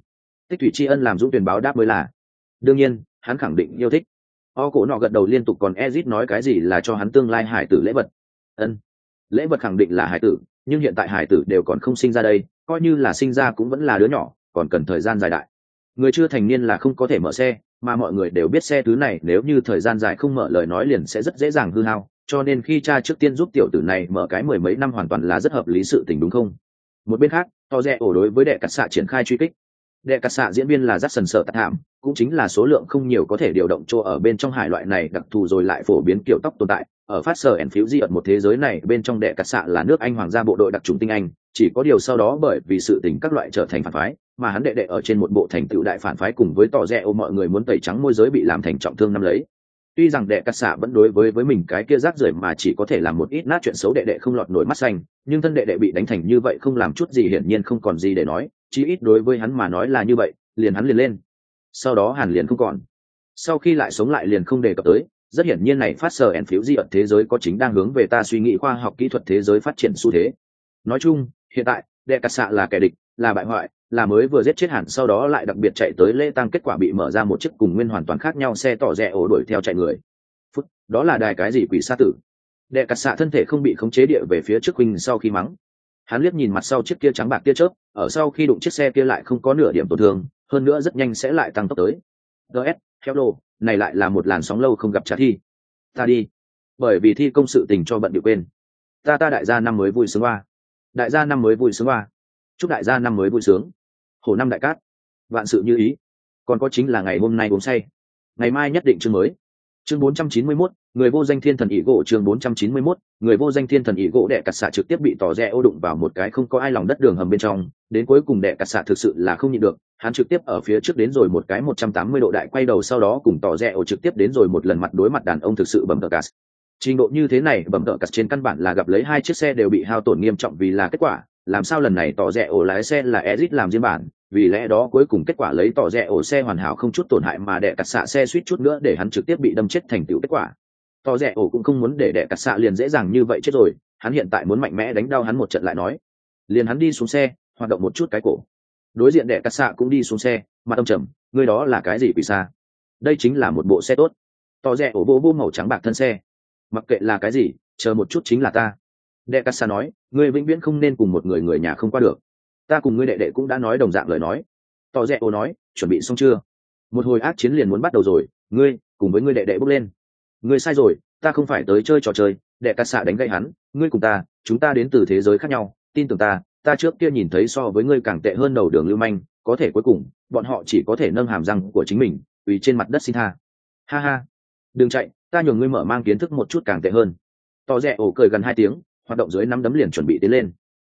Tích thủy tri ân làm dũng tuyển báo đáp mới là. Đương nhiên, hắn khẳng định yêu thích o cổ nọ gật đầu liên tục còn ezit nói cái gì là cho hắn tương lai hải tử lễ vật. Ân, lễ vật khẳng định là hải tử, nhưng hiện tại hải tử đều còn không sinh ra đây, coi như là sinh ra cũng vẫn là đứa nhỏ, còn cần thời gian dài đại. Người chưa thành niên là không có thể mở xe, mà mọi người đều biết xe thứ này nếu như thời gian dài không mở lời nói liền sẽ rất dễ dàng hư hao, cho nên khi cha trước tiên giúp tiểu tử này mở cái mười mấy năm hoàn toàn là rất hợp lý sự tình đúng không? Một bên khác, to rẽ ổ đối với đệ cắt xạ triển khai truy kích đệ cắt xạ diễn viên là rất sần sợ tạc thảm, cũng chính là số lượng không nhiều có thể điều động chỗ ở bên trong hải loại này đặc thù rồi lại phổ biến kiểu tóc tồn tại. Ở phát sở ẩn phiếu di ẩn một thế giới này, bên trong đệ cắt xạ là nước anh hoàng gia bộ đội đặc trùng tinh anh, chỉ có điều sau đó bởi vì sự tình các loại trở thành phản phái, mà hắn đệ đệ ở trên một bộ thành tựu đại phản phái cùng với tỏ rẽ ô mọi người muốn tẩy trắng môi giới bị làm thành trọng thương năm lấy. Tuy rằng đệ cắt xạ vẫn đối với với mình cái kia rác rưởi mà chỉ có thể làm một ít nát chuyện xấu đệ đệ không lọt nổi mắt xanh, nhưng thân đệ đệ bị đánh thành như vậy không làm chút gì hiển nhiên không còn gì để nói chí ít đối với hắn mà nói là như vậy, liền hắn liền lên. Sau đó hàn liền không còn. Sau khi lại sống lại liền không đề cập tới, rất hiển nhiên này phát sở ẩn phiếu di ẩn thế giới có chính đang hướng về ta suy nghĩ khoa học kỹ thuật thế giới phát triển xu thế. Nói chung, hiện tại, đệ cắt xạ là kẻ địch, là bại hoại, là mới vừa giết chết hẳn sau đó lại đặc biệt chạy tới lễ tăng kết quả bị mở ra một chiếc cùng nguyên hoàn toàn khác nhau xe tỏ rẽ ổ đuổi theo chạy người. Phút, đó là đài cái gì quỷ sa tử? Đệ cắt xạ thân thể không bị khống chế địa về phía trước huynh sau khi mắng hắn liếc nhìn mặt sau chiếc kia trắng bạc kia chớp ở sau khi đụng chiếc xe kia lại không có nửa điểm tổn thương hơn nữa rất nhanh sẽ lại tăng tốc tới. Gs đồ này lại là một làn sóng lâu không gặp trả thi. Ta đi. Bởi vì thi công sự tình cho bận điệu quên. Ta ta đại gia năm mới vui sướng hoa. Đại gia năm mới vui sướng hoa. Chúc đại gia năm mới vui sướng. Hồ năm đại cát. Vạn sự như ý. Còn có chính là ngày hôm nay uống say. Ngày mai nhất định chương mới. Chương 491, người vô danh thiên thần ý gỗ chương 491, người vô danh thiên thần ý gỗ đệ cặt xạ trực tiếp bị tỏ rẽ ô đụng vào một cái không có ai lòng đất đường hầm bên trong đến cuối cùng đệ cặt xạ thực sự là không nhịn được hắn trực tiếp ở phía trước đến rồi một cái 180 độ đại quay đầu sau đó cùng tỏ rẽ ô trực tiếp đến rồi một lần mặt đối mặt đàn ông thực sự bẩm tờ cắt trình độ như thế này bẩm tờ cắt trên căn bản là gặp lấy hai chiếc xe đều bị hao tổn nghiêm trọng vì là kết quả làm sao lần này tỏ rẽ ô lái xe là Ezic làm riêng bản, vì lẽ đó cuối cùng kết quả lấy tỏ rẽ ổ xe hoàn hảo không chút tổn hại mà đẻ cặt xạ xe suýt chút nữa để hắn trực tiếp bị đâm chết thành tựu kết quả. To rẻ ổ cũng không muốn để đẻ cặt xạ liền dễ dàng như vậy chết rồi, hắn hiện tại muốn mạnh mẽ đánh đau hắn một trận lại nói. Liền hắn đi xuống xe, hoạt động một chút cái cổ. Đối diện đẻ cặt xạ cũng đi xuống xe, mặt ông trầm, người đó là cái gì quỷ xa? Đây chính là một bộ xe tốt. Tỏ rẽ ổ vô vô màu trắng bạc thân xe. Mặc kệ là cái gì, chờ một chút chính là ta đệ cắt xa nói người vĩnh viễn không nên cùng một người người nhà không qua được ta cùng ngươi đệ đệ cũng đã nói đồng dạng lời nói tỏ rẽ ổ nói chuẩn bị xong chưa một hồi ác chiến liền muốn bắt đầu rồi ngươi cùng với ngươi đệ đệ bước lên ngươi sai rồi, ta không phải tới chơi trò chơi, đệ cắt xạ đánh gậy hắn, ngươi cùng ta, chúng ta đến từ thế giới khác nhau, tin tưởng ta ta trước kia nhìn thấy so với ngươi càng tệ hơn đầu đường lưu manh, có thể cuối cùng, bọn họ chỉ có thể nâng hàm răng của chính mình, vì trên mặt đất xin tha. Ha ha. Đừng chạy, ta nhường ngươi mở mang kiến thức một chút càng tệ hơn. Tỏ rẽ ổ cười gần hai tiếng, hoạt động dưới nắm đấm liền chuẩn bị tiến lên.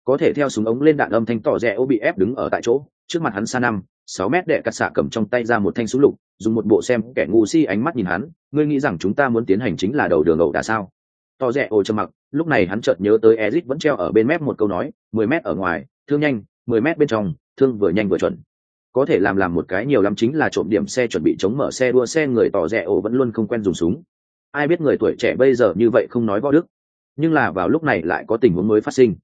Có thể theo súng ống lên đạn âm thanh tỏ rẽ ô bị ép đứng ở tại chỗ, trước mặt hắn xa năm sáu mét đệ cắt xạ cầm trong tay ra một thanh súng lục, dùng một bộ xem kẻ ngu si ánh mắt nhìn hắn, ngươi nghĩ rằng chúng ta muốn tiến hành chính là đầu đường ẩu đả sao? Tỏ rẽ ô trầm mặc, lúc này hắn chợt nhớ tới ezit vẫn treo ở bên mép một câu nói, mười mét ở ngoài, thương nhanh, mười mét bên trong, thương vừa nhanh vừa chuẩn. Có thể làm làm một cái nhiều lắm chính là trộm điểm xe chuẩn bị chống mở xe đua xe, người tỏ rẽ ổ vẫn luôn không quen dùng súng. Ai biết người tuổi trẻ bây giờ như vậy không nói võ đức. Nhưng là vào lúc này lại có tình huống mới phát sinh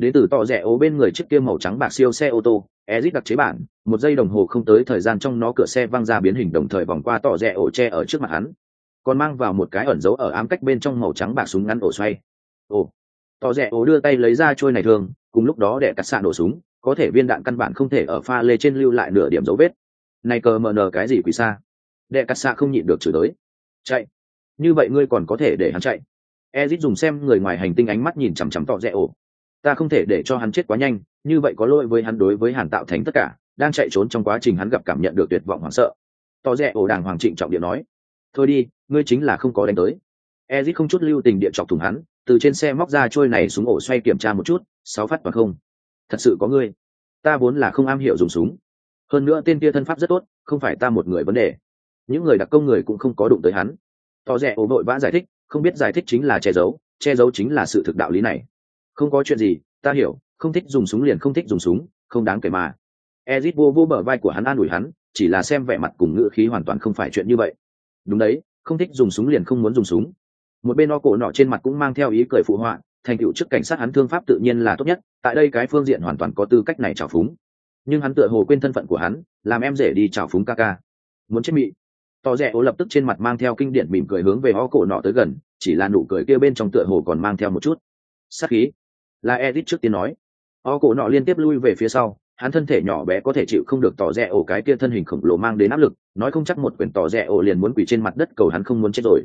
đến từ tọ rẻ ố bên người chiếc kia màu trắng bạc siêu xe ô tô ezit đặc chế bản, một giây đồng hồ không tới thời gian trong nó cửa xe văng ra biến hình đồng thời vòng qua tọ rẻ ổ tre ở trước mặt hắn. Còn mang vào một cái ẩn dấu ở ám cách bên trong màu trắng bạc súng ngắn ổ xoay. Ồ tọ rẻ ổ đưa tay lấy ra trôi này thường, cùng lúc đó để cắt xạ nổ súng, có thể viên đạn căn bản không thể ở pha lê trên lưu lại nửa điểm dấu vết. Này cờ mờ nờ cái gì quỷ xa? Đệ cắt xạ không nhịn được chửi tới. Chạy. Như vậy ngươi còn có thể để hắn chạy. Ezit dùng xem người ngoài hành tinh ánh mắt nhìn chằm chằm tọ rẽ ổ ta không thể để cho hắn chết quá nhanh, như vậy có lỗi với hắn đối với hàn tạo thành tất cả, đang chạy trốn trong quá trình hắn gặp cảm nhận được tuyệt vọng hoảng sợ. Tỏ rẽ ổ đàng hoàng trịnh trọng điện nói, thôi đi, ngươi chính là không có đánh tới. Ezit không chút lưu tình địa chọc thủng hắn, từ trên xe móc ra trôi này xuống ổ xoay kiểm tra một chút, sáu phát và không. Thật sự có ngươi. Ta vốn là không am hiểu dùng súng. Hơn nữa tên kia thân pháp rất tốt, không phải ta một người vấn đề. Những người đặc công người cũng không có đụng tới hắn. Tỏ rẽ ổ vội vã giải thích, không biết giải thích chính là che giấu che giấu chính là sự thực đạo lý này không có chuyện gì, ta hiểu, không thích dùng súng liền không thích dùng súng, không đáng kể mà. Ezit vô vô bờ vai của hắn an ủi hắn, chỉ là xem vẻ mặt cùng ngữ khí hoàn toàn không phải chuyện như vậy. Đúng đấy, không thích dùng súng liền không muốn dùng súng. Một bên o cổ nọ trên mặt cũng mang theo ý cười phụ họa, thành tựu chức cảnh sát hắn thương pháp tự nhiên là tốt nhất, tại đây cái phương diện hoàn toàn có tư cách này trào phúng. Nhưng hắn tựa hồ quên thân phận của hắn, làm em rể đi trào phúng ca ca. Muốn chết mị. Tỏ rẽ ố lập tức trên mặt mang theo kinh điển mỉm cười hướng về ho cổ nọ tới gần, chỉ là nụ cười kia bên trong tựa hồ còn mang theo một chút sắc khí là edit trước tiên nói. Ho cổ nọ liên tiếp lui về phía sau, hắn thân thể nhỏ bé có thể chịu không được tỏ rẽ ổ cái kia thân hình khổng lồ mang đến áp lực, nói không chắc một quyển tỏ rẽ ổ liền muốn quỳ trên mặt đất cầu hắn không muốn chết rồi.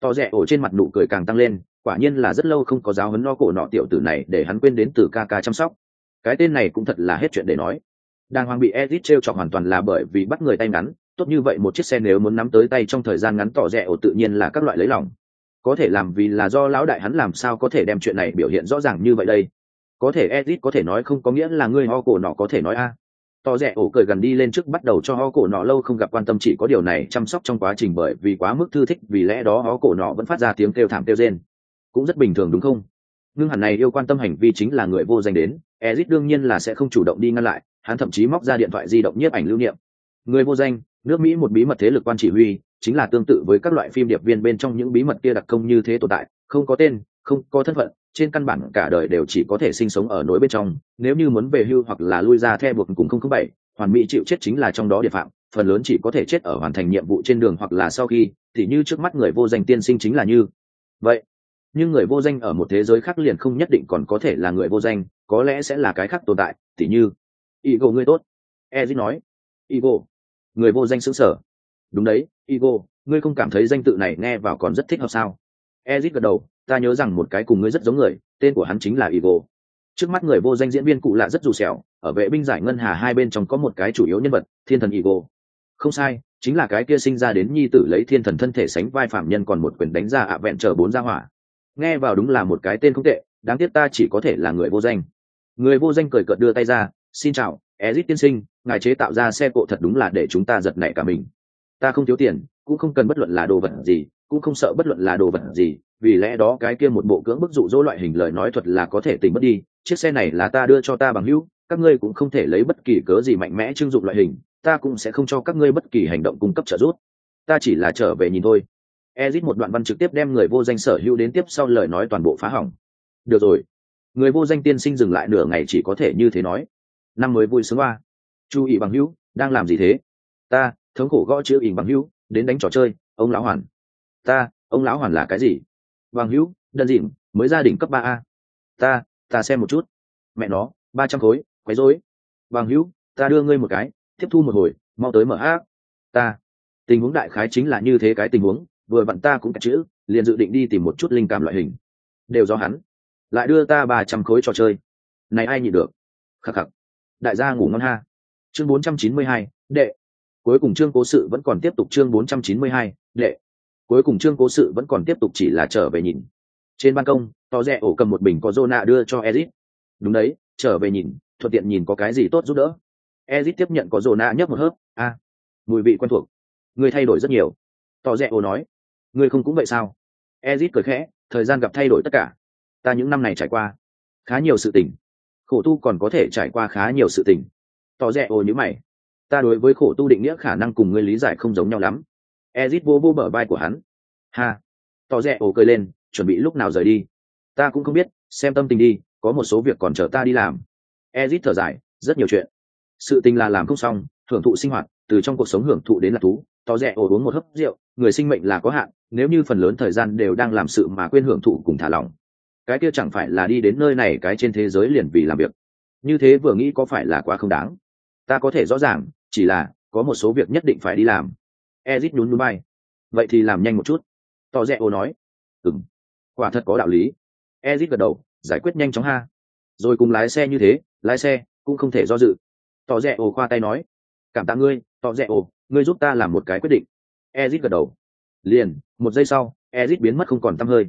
Tỏ rẽ ổ trên mặt nụ cười càng tăng lên, quả nhiên là rất lâu không có giáo huấn lo cổ nọ tiểu tử này để hắn quên đến từ ca ca chăm sóc. Cái tên này cũng thật là hết chuyện để nói. Đang hoàng bị edit t r e o chọc hoàn toàn là bởi vì bắt người tay ngắn, tốt như vậy một chiếc xe nếu muốn nắm tới tay trong thời gian ngắn tỏ rẻ ổ tự nhiên là các loại lấy lòng có thể làm vì là do lão đại hắn làm sao có thể đem chuyện này biểu hiện rõ ràng như vậy đây? Có thể edit có thể nói không có nghĩa là ngươi ho cổ nọ có thể nói a. À. To rẻ ổ cười gần đi lên trước bắt đầu cho ho cổ nọ lâu không gặp quan tâm chỉ có điều này chăm sóc trong quá trình bởi vì quá mức thư thích vì lẽ đó ho cổ nọ vẫn phát ra tiếng kêu thảm kêu rên. Cũng rất bình thường đúng không? Nhưng hẳn này yêu quan tâm hành vi chính là người vô danh đến edit đương nhiên là sẽ không chủ động đi ngăn lại, hắn thậm chí móc ra điện thoại di động nhiếp ảnh lưu niệm. Người vô danh, nước mỹ một bí mật thế lực quan chỉ huy chính là tương tự với các loại phim điệp viên bên trong những bí mật kia đặc công như thế tồn tại, không có tên, không có thân phận, trên căn bản cả đời đều chỉ có thể sinh sống ở nỗi bên trong, nếu như muốn về hưu hoặc là lui ra theo buộc cùng không không bảy, hoàn mỹ chịu chết chính là trong đó địa phạm, phần lớn chỉ có thể chết ở hoàn thành nhiệm vụ trên đường hoặc là sau khi, thì như trước mắt người vô danh tiên sinh chính là như vậy. Nhưng người vô danh ở một thế giới khác liền không nhất định còn có thể là người vô danh, có lẽ sẽ là cái khác tồn tại, tỉ như Igo ngươi tốt. Ezit nói. Igo người vô danh xứng sở đúng đấy, Igo, ngươi không cảm thấy danh tự này nghe vào còn rất thích hợp sao? Ezit gật đầu, ta nhớ rằng một cái cùng ngươi rất giống người, tên của hắn chính là Igo. Trước mắt người vô danh diễn viên cụ lạ rất dù sẹo, ở vệ binh giải ngân hà hai bên trong có một cái chủ yếu nhân vật, thiên thần Igo. Không sai, chính là cái kia sinh ra đến nhi tử lấy thiên thần thân thể sánh vai phạm nhân còn một quyền đánh ra ạ vẹn chờ bốn gia hỏa. Nghe vào đúng là một cái tên không tệ, đáng tiếc ta chỉ có thể là người vô danh. Người vô danh cười cợt đưa tay ra, xin chào, ezit tiên sinh, ngài chế tạo ra xe cộ thật đúng là để chúng ta giật nảy cả mình ta không thiếu tiền, cũng không cần bất luận là đồ vật gì, cũng không sợ bất luận là đồ vật gì, vì lẽ đó cái kia một bộ cưỡng bức dụ dỗ loại hình lời nói thuật là có thể tình mất đi, chiếc xe này là ta đưa cho ta bằng hữu, các ngươi cũng không thể lấy bất kỳ cớ gì mạnh mẽ trưng dụng loại hình, ta cũng sẽ không cho các ngươi bất kỳ hành động cung cấp trợ giúp. Ta chỉ là trở về nhìn thôi. Ezit một đoạn văn trực tiếp đem người vô danh sở hữu đến tiếp sau lời nói toàn bộ phá hỏng. Được rồi. Người vô danh tiên sinh dừng lại nửa ngày chỉ có thể như thế nói. Năm mới vui sướng ba chú ý bằng hữu, đang làm gì thế? Ta thống khổ gõ chữ ỉn bằng hữu, đến đánh trò chơi, ông lão hoàn. Ta, ông lão hoàn là cái gì? Bằng hữu, đơn dịm mới gia đình cấp ba a. Ta ta xem một chút. Mẹ nó, ba trăm khối, quấy rối. Bằng hữu, ta đưa ngươi một cái, tiếp thu một hồi, mau tới mở hát ta. Tình huống đại khái chính là như thế cái tình huống, vừa vặn ta cũng cắt chữ, liền dự định đi tìm một chút linh cảm loại hình. Đều do hắn. Lại đưa ta ba trăm khối trò chơi. Này ai nhịn được? Khắc khắc. Đại gia ngủ ngon ha. Chương bốn trăm chín mươi hai, đệ cuối cùng chương cố sự vẫn còn tiếp tục chương bốn trăm chín mươi hai đệ cuối cùng chương cố sự vẫn còn tiếp tục chỉ là trở về nhìn trên ban công to rẽ ổ cầm một bình có Zona đưa cho Ezit. Đúng đấy, trở về nhìn, thuận tiện nhìn có cái gì tốt giúp đỡ. Ezit tiếp nhận có Zona nhấp một hớp, a, mùi vị quen thuộc. Người thay đổi rất nhiều. To rẽ ổ nói, người không cũng vậy sao ezit cười khẽ thời gian gặp thay đổi tất cả ta những năm này trải qua khá nhiều sự tình khổ tu còn có thể trải qua khá nhiều sự tình tỏ rẽ ổ như mày ta đối với khổ tu định nghĩa khả năng cùng ngươi lý giải không giống nhau lắm. Ezit vô vô bờ vai của hắn. Ha. Tỏ rẽ ổ cười lên, chuẩn bị lúc nào rời đi? Ta cũng không biết, xem tâm tình đi, có một số việc còn chờ ta đi làm. Ezit thở dài, rất nhiều chuyện. Sự tình là làm không xong, hưởng thụ sinh hoạt, từ trong cuộc sống hưởng thụ đến là thú. Tỏ rẽ ổ uống một hớp rượu, người sinh mệnh là có hạn, nếu như phần lớn thời gian đều đang làm sự mà quên hưởng thụ cùng thả lỏng. Cái kia chẳng phải là đi đến nơi này, cái trên thế giới liền vì làm việc. Như thế vừa nghĩ có phải là quá không đáng? Ta có thể rõ ràng chỉ là có một số việc nhất định phải đi làm. Ezit nhún núi bay vậy thì làm nhanh một chút. Tỏ rẽ ô nói. Ừng quả thật có đạo lý. Ezit gật đầu, giải quyết nhanh chóng ha. Rồi cùng lái xe như thế, lái xe cũng không thể do dự. Tỏ rẽ ô khoa tay nói. Cảm tạ ngươi tỏ rẽ ô, ngươi giúp ta làm một cái quyết định. Ezit gật đầu. Liền, một giây sau, ezit biến mất không còn tăm hơi.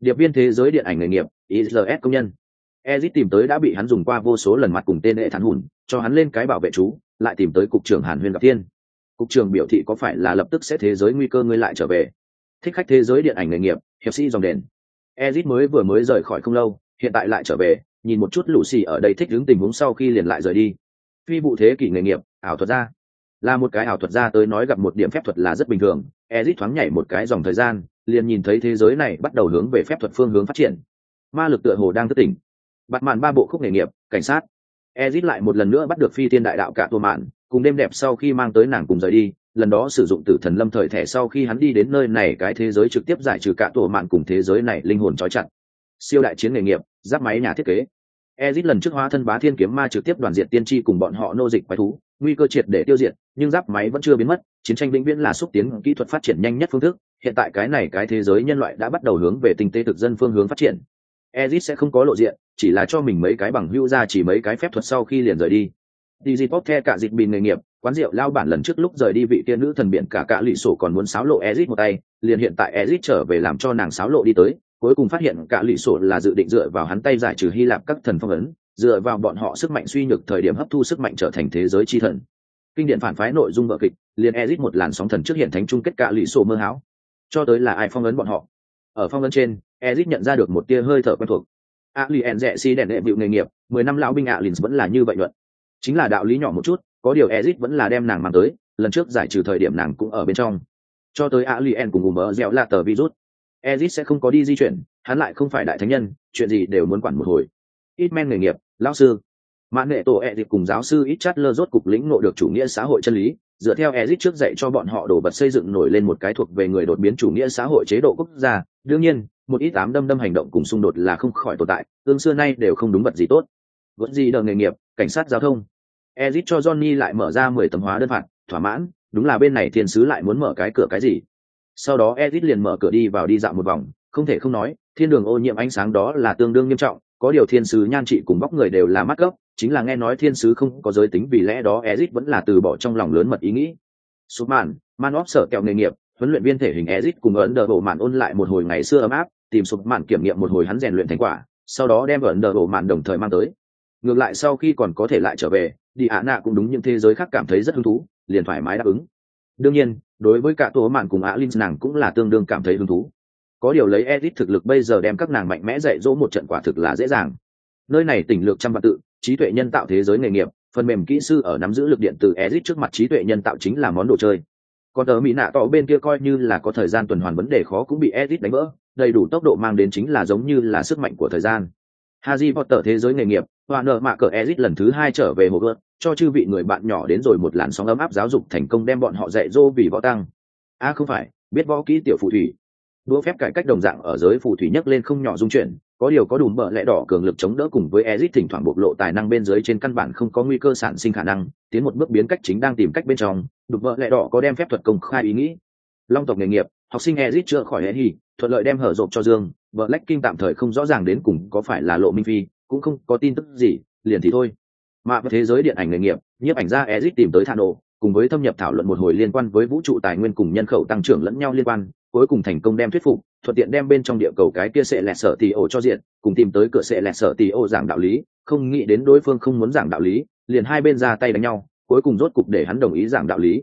Điệp viên thế giới điện ảnh nghề nghiệp isls công nhân. Ezit tìm tới đã bị hắn dùng qua vô số lần mặt cùng tên hệ thản hùn, cho hắn lên cái bảo vệ chú lại tìm tới cục trưởng hàn huyên gặp thiên. Cục trưởng biểu thị có phải là lập tức sẽ thế giới nguy cơ ngươi lại trở về? Thích khách thế giới điện ảnh nghề nghiệp hiệp sĩ dòng đèn ezit mới vừa mới rời khỏi không lâu hiện tại lại trở về nhìn một chút lũ xì ở đây thích đứng tình huống sau khi liền lại rời đi. Phi vụ thế kỷ nghề nghiệp ảo thuật gia, là một cái ảo thuật gia tới nói gặp một điểm phép thuật là rất bình thường. Ezit thoáng nhảy một cái dòng thời gian liền nhìn thấy thế giới này bắt đầu hướng về phép thuật phương hướng phát triển. Ma lực tựa hồ đang thất tỉnh. Bặt màn ba bộ khúc nghề nghiệp cảnh sát ezit lại một lần nữa bắt được phi tiên đại đạo cả tua mạn cùng đêm đẹp sau khi mang tới nàng cùng rời đi, lần đó sử dụng tử thần lâm thời thẻ sau khi hắn đi đến nơi này, cái thế giới trực tiếp giải trừ cả tổ mạn cùng thế giới này linh hồn trói chặt. Siêu đại chiến nghề nghiệp, giáp máy nhà thiết kế. Ezit lần trước hóa thân bá thiên kiếm ma trực tiếp đoàn diện tiên tri cùng bọn họ nô dịch quái thú, nguy cơ triệt để tiêu diệt, nhưng giáp máy vẫn chưa biến mất, chiến tranh vĩnh viễn là xúc tiến kỹ thuật phát triển nhanh nhất phương thức, hiện tại cái này cái thế giới nhân loại đã bắt đầu hướng về tinh tế thực dân phương hướng phát triển ezit sẽ không có lộ diện chỉ là cho mình mấy cái bằng hưu ra chỉ mấy cái phép thuật sau khi liền rời đi. Digipop the cả dịch bình nghề nghiệp, quán rượu lao bản lần trước lúc rời đi vị tiên nữ thần biển cả cả lụy sổ còn muốn sáo lộ Ezit một tay, liền hiện tại Ezit trở về làm cho nàng sáo lộ đi tới, cuối cùng phát hiện cả lụy sổ là dự định dựa vào hắn tay giải trừ Hy Lạp các thần phong ấn, dựa vào bọn họ sức mạnh suy nhược thời điểm hấp thu sức mạnh trở thành thế giới chi thần. Kinh điển phản phái nội dung vợ kịch liền ezit một làn sóng thần trước hiện thánh chung kết cả lụy sổ mơ hão. Cho tới là ai phong ấn bọn họ ở phong ấn trên ezit nhận ra được một tia hơi thở quen thuộc. A lì rẽ si đèn đệ vịu nghề nghiệp, mười năm lão binh a lìn vẫn là như vậy luận. Chính là đạo lý nhỏ một chút, có điều ezit vẫn là đem nàng mang tới, lần trước giải trừ thời điểm nàng cũng ở bên trong. Cho tới a lì en cùng ùm mỡ dẻo là tờ virus. Ezit sẽ không có đi di chuyển, hắn lại không phải đại thánh nhân, chuyện gì đều muốn quản một hồi. Ít men nghề nghiệp, lão sư. Mãn nghệ tổ e cùng giáo sư ít chát lơ rốt cục lĩnh ngộ được chủ nghĩa xã hội chân lý dựa theo Ezic trước dạy cho bọn họ đổ bật xây dựng nổi lên một cái thuộc về người đột biến chủ nghĩa xã hội chế độ quốc gia, đương nhiên, một ít ám đâm đâm hành động cùng xung đột là không khỏi tồn tại, tương xưa nay đều không đúng vật gì tốt. Vẫn gì đờ nghề nghiệp, cảnh sát giao thông. Ezic cho johnny lại mở ra mười tấm hóa đơn phạt, thỏa mãn, đúng là bên này thiên sứ lại muốn mở cái cửa cái gì. Sau đó Ezic liền mở cửa đi vào đi dạo một vòng, không thể không nói, thiên đường ô nhiễm ánh sáng đó là tương đương nghiêm trọng có điều thiên sứ nhan trị cùng bóc người đều là mắt gốc, chính là nghe nói thiên sứ không có giới tính vì lẽ đó ezit vẫn là từ bỏ trong lòng lớn mật ý nghĩ. Sụp màn man óp sở kẹo nghề nghiệp, huấn luyện viên thể hình ezit cùng ấn đờ bộ mạn ôn lại một hồi ngày xưa ấm áp, tìm sụp màn kiểm nghiệm một hồi hắn rèn luyện thành quả, sau đó đem ấn đờ bộ mạn đồng thời mang tới. Ngược lại sau khi còn có thể lại trở về, đi ạ nạ cũng đúng những thế giới khác cảm thấy rất hứng thú, liền thoải mái đáp ứng. Đương nhiên, đối với cả tố mạn cùng ạ linh nàng cũng là tương đương cảm thấy hứng thú có điều lấy edit thực lực bây giờ đem các nàng mạnh mẽ dạy dỗ một trận quả thực là dễ dàng nơi này tỉnh lược trăm vạn tự trí tuệ nhân tạo thế giới nghề nghiệp phần mềm kỹ sư ở nắm giữ lực điện từ edit trước mặt trí tuệ nhân tạo chính là món đồ chơi còn tờ mỹ nạ tỏ bên kia coi như là có thời gian tuần hoàn vấn đề khó cũng bị edit đánh vỡ đầy đủ tốc độ mang đến chính là giống như là sức mạnh của thời gian Harry Potter thế giới nghề nghiệp, và nợ mạ cờ Ezic lần thứ hai trở về hồ gươm, cho chư vị người bạn nhỏ đến rồi một làn sóng ấm áp giáo dục thành công đem bọn họ dạy dỗ vì võ tăng. A à không phải, biết võ kỹ tiểu phù thủy. Đũa phép cải cách đồng dạng ở giới phù thủy nhấc lên không nhỏ dung chuyển, có điều có đủ bợ lẽ đỏ cường lực chống đỡ cùng với ezit thỉnh thoảng bộc lộ tài năng bên dưới trên căn bản không có nguy cơ sản sinh khả năng, tiến một bước biến cách chính đang tìm cách bên trong, đục bợ lẽ đỏ có đem phép thuật công khai ý nghĩ. Long tộc nghề nghiệp, học sinh ezit chữa khỏi Ehi, thuận lợi đem hở rộp cho Dương, vợ lách kinh tạm thời không rõ ràng đến cùng có phải là lộ minh phi, cũng không có tin tức gì liền thì thôi mà thế giới điện ảnh nghề nghiệp nhiếp ảnh gia ezit tìm tới thà nổ cùng với thâm nhập thảo luận một hồi liên quan với vũ trụ tài nguyên cùng nhân khẩu tăng trưởng lẫn nhau liên quan, cuối cùng thành công đem thuyết phục, thuận tiện đem bên trong địa cầu cái kia sẽ lẹt sở tì ổ cho diện, cùng tìm tới cửa sẽ lẹt sở tì ổ giảng đạo lý, không nghĩ đến đối phương không muốn giảng đạo lý, liền hai bên ra tay đánh nhau, cuối cùng rốt cục để hắn đồng ý giảng đạo lý.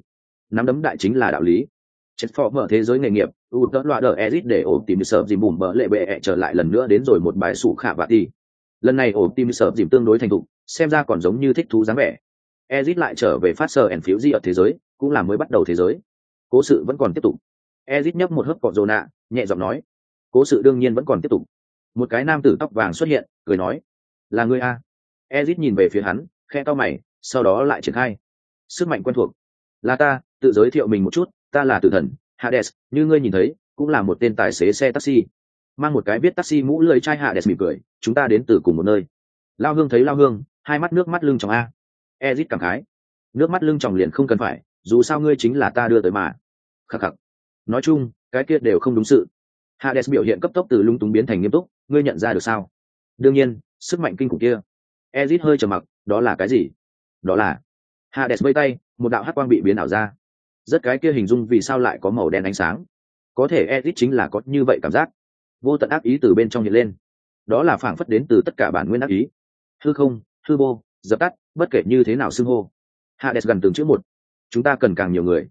Nắm đấm đại chính là đạo lý. Chết phò mở thế giới nghề nghiệp, u tớ loa đờ ezit để ổ tìm sợ dìm bùm bỡ lệ bệ trở lại lần nữa đến rồi một bài sủ khả và ti lần này ổ tìm sợ dìm tương đối thành thục, xem ra còn giống như thích thú dáng vẻ ezit lại trở về phát sở, ẩn phiếu di ở thế giới cũng là mới bắt đầu thế giới. Cố sự vẫn còn tiếp tục. Ezit nhấp một hớp cọ Zona, nạ nhẹ giọng nói. Cố sự đương nhiên vẫn còn tiếp tục. Một cái nam tử tóc vàng xuất hiện cười nói. Là ngươi a. Ezit nhìn về phía hắn khe to mày sau đó lại triển khai. Sức mạnh quen thuộc. Là ta tự giới thiệu mình một chút ta là tử thần hades như ngươi nhìn thấy cũng là một tên tài xế xe taxi. Mang một cái viết taxi mũ lưỡi chai Hades mỉm cười chúng ta đến từ cùng một nơi. Lao hương thấy lao hương hai mắt nước mắt lưng trong a ezit cảm khái. Nước mắt lưng tròng liền không cần phải, dù sao ngươi chính là ta đưa tới mà. Khắc khắc. Nói chung, cái kia đều không đúng sự. Hades biểu hiện cấp tốc từ lung túng biến thành nghiêm túc, ngươi nhận ra được sao? Đương nhiên, sức mạnh kinh khủng kia. Ezit hơi trầm mặc, đó là cái gì? Đó là hades vây tay, một đạo hắc quang bị biến ảo ra. Rất cái kia hình dung vì sao lại có màu đen ánh sáng. Có thể ezit chính là có như vậy cảm giác. Vô tận ác ý từ bên trong hiện lên. Đó là phảng phất đến từ tất cả bản nguyên ác ý. Hư không, hư vô, dập tắt bất kể như thế nào xưng hô. Hades gần từng chữ một. Chúng ta cần càng nhiều người.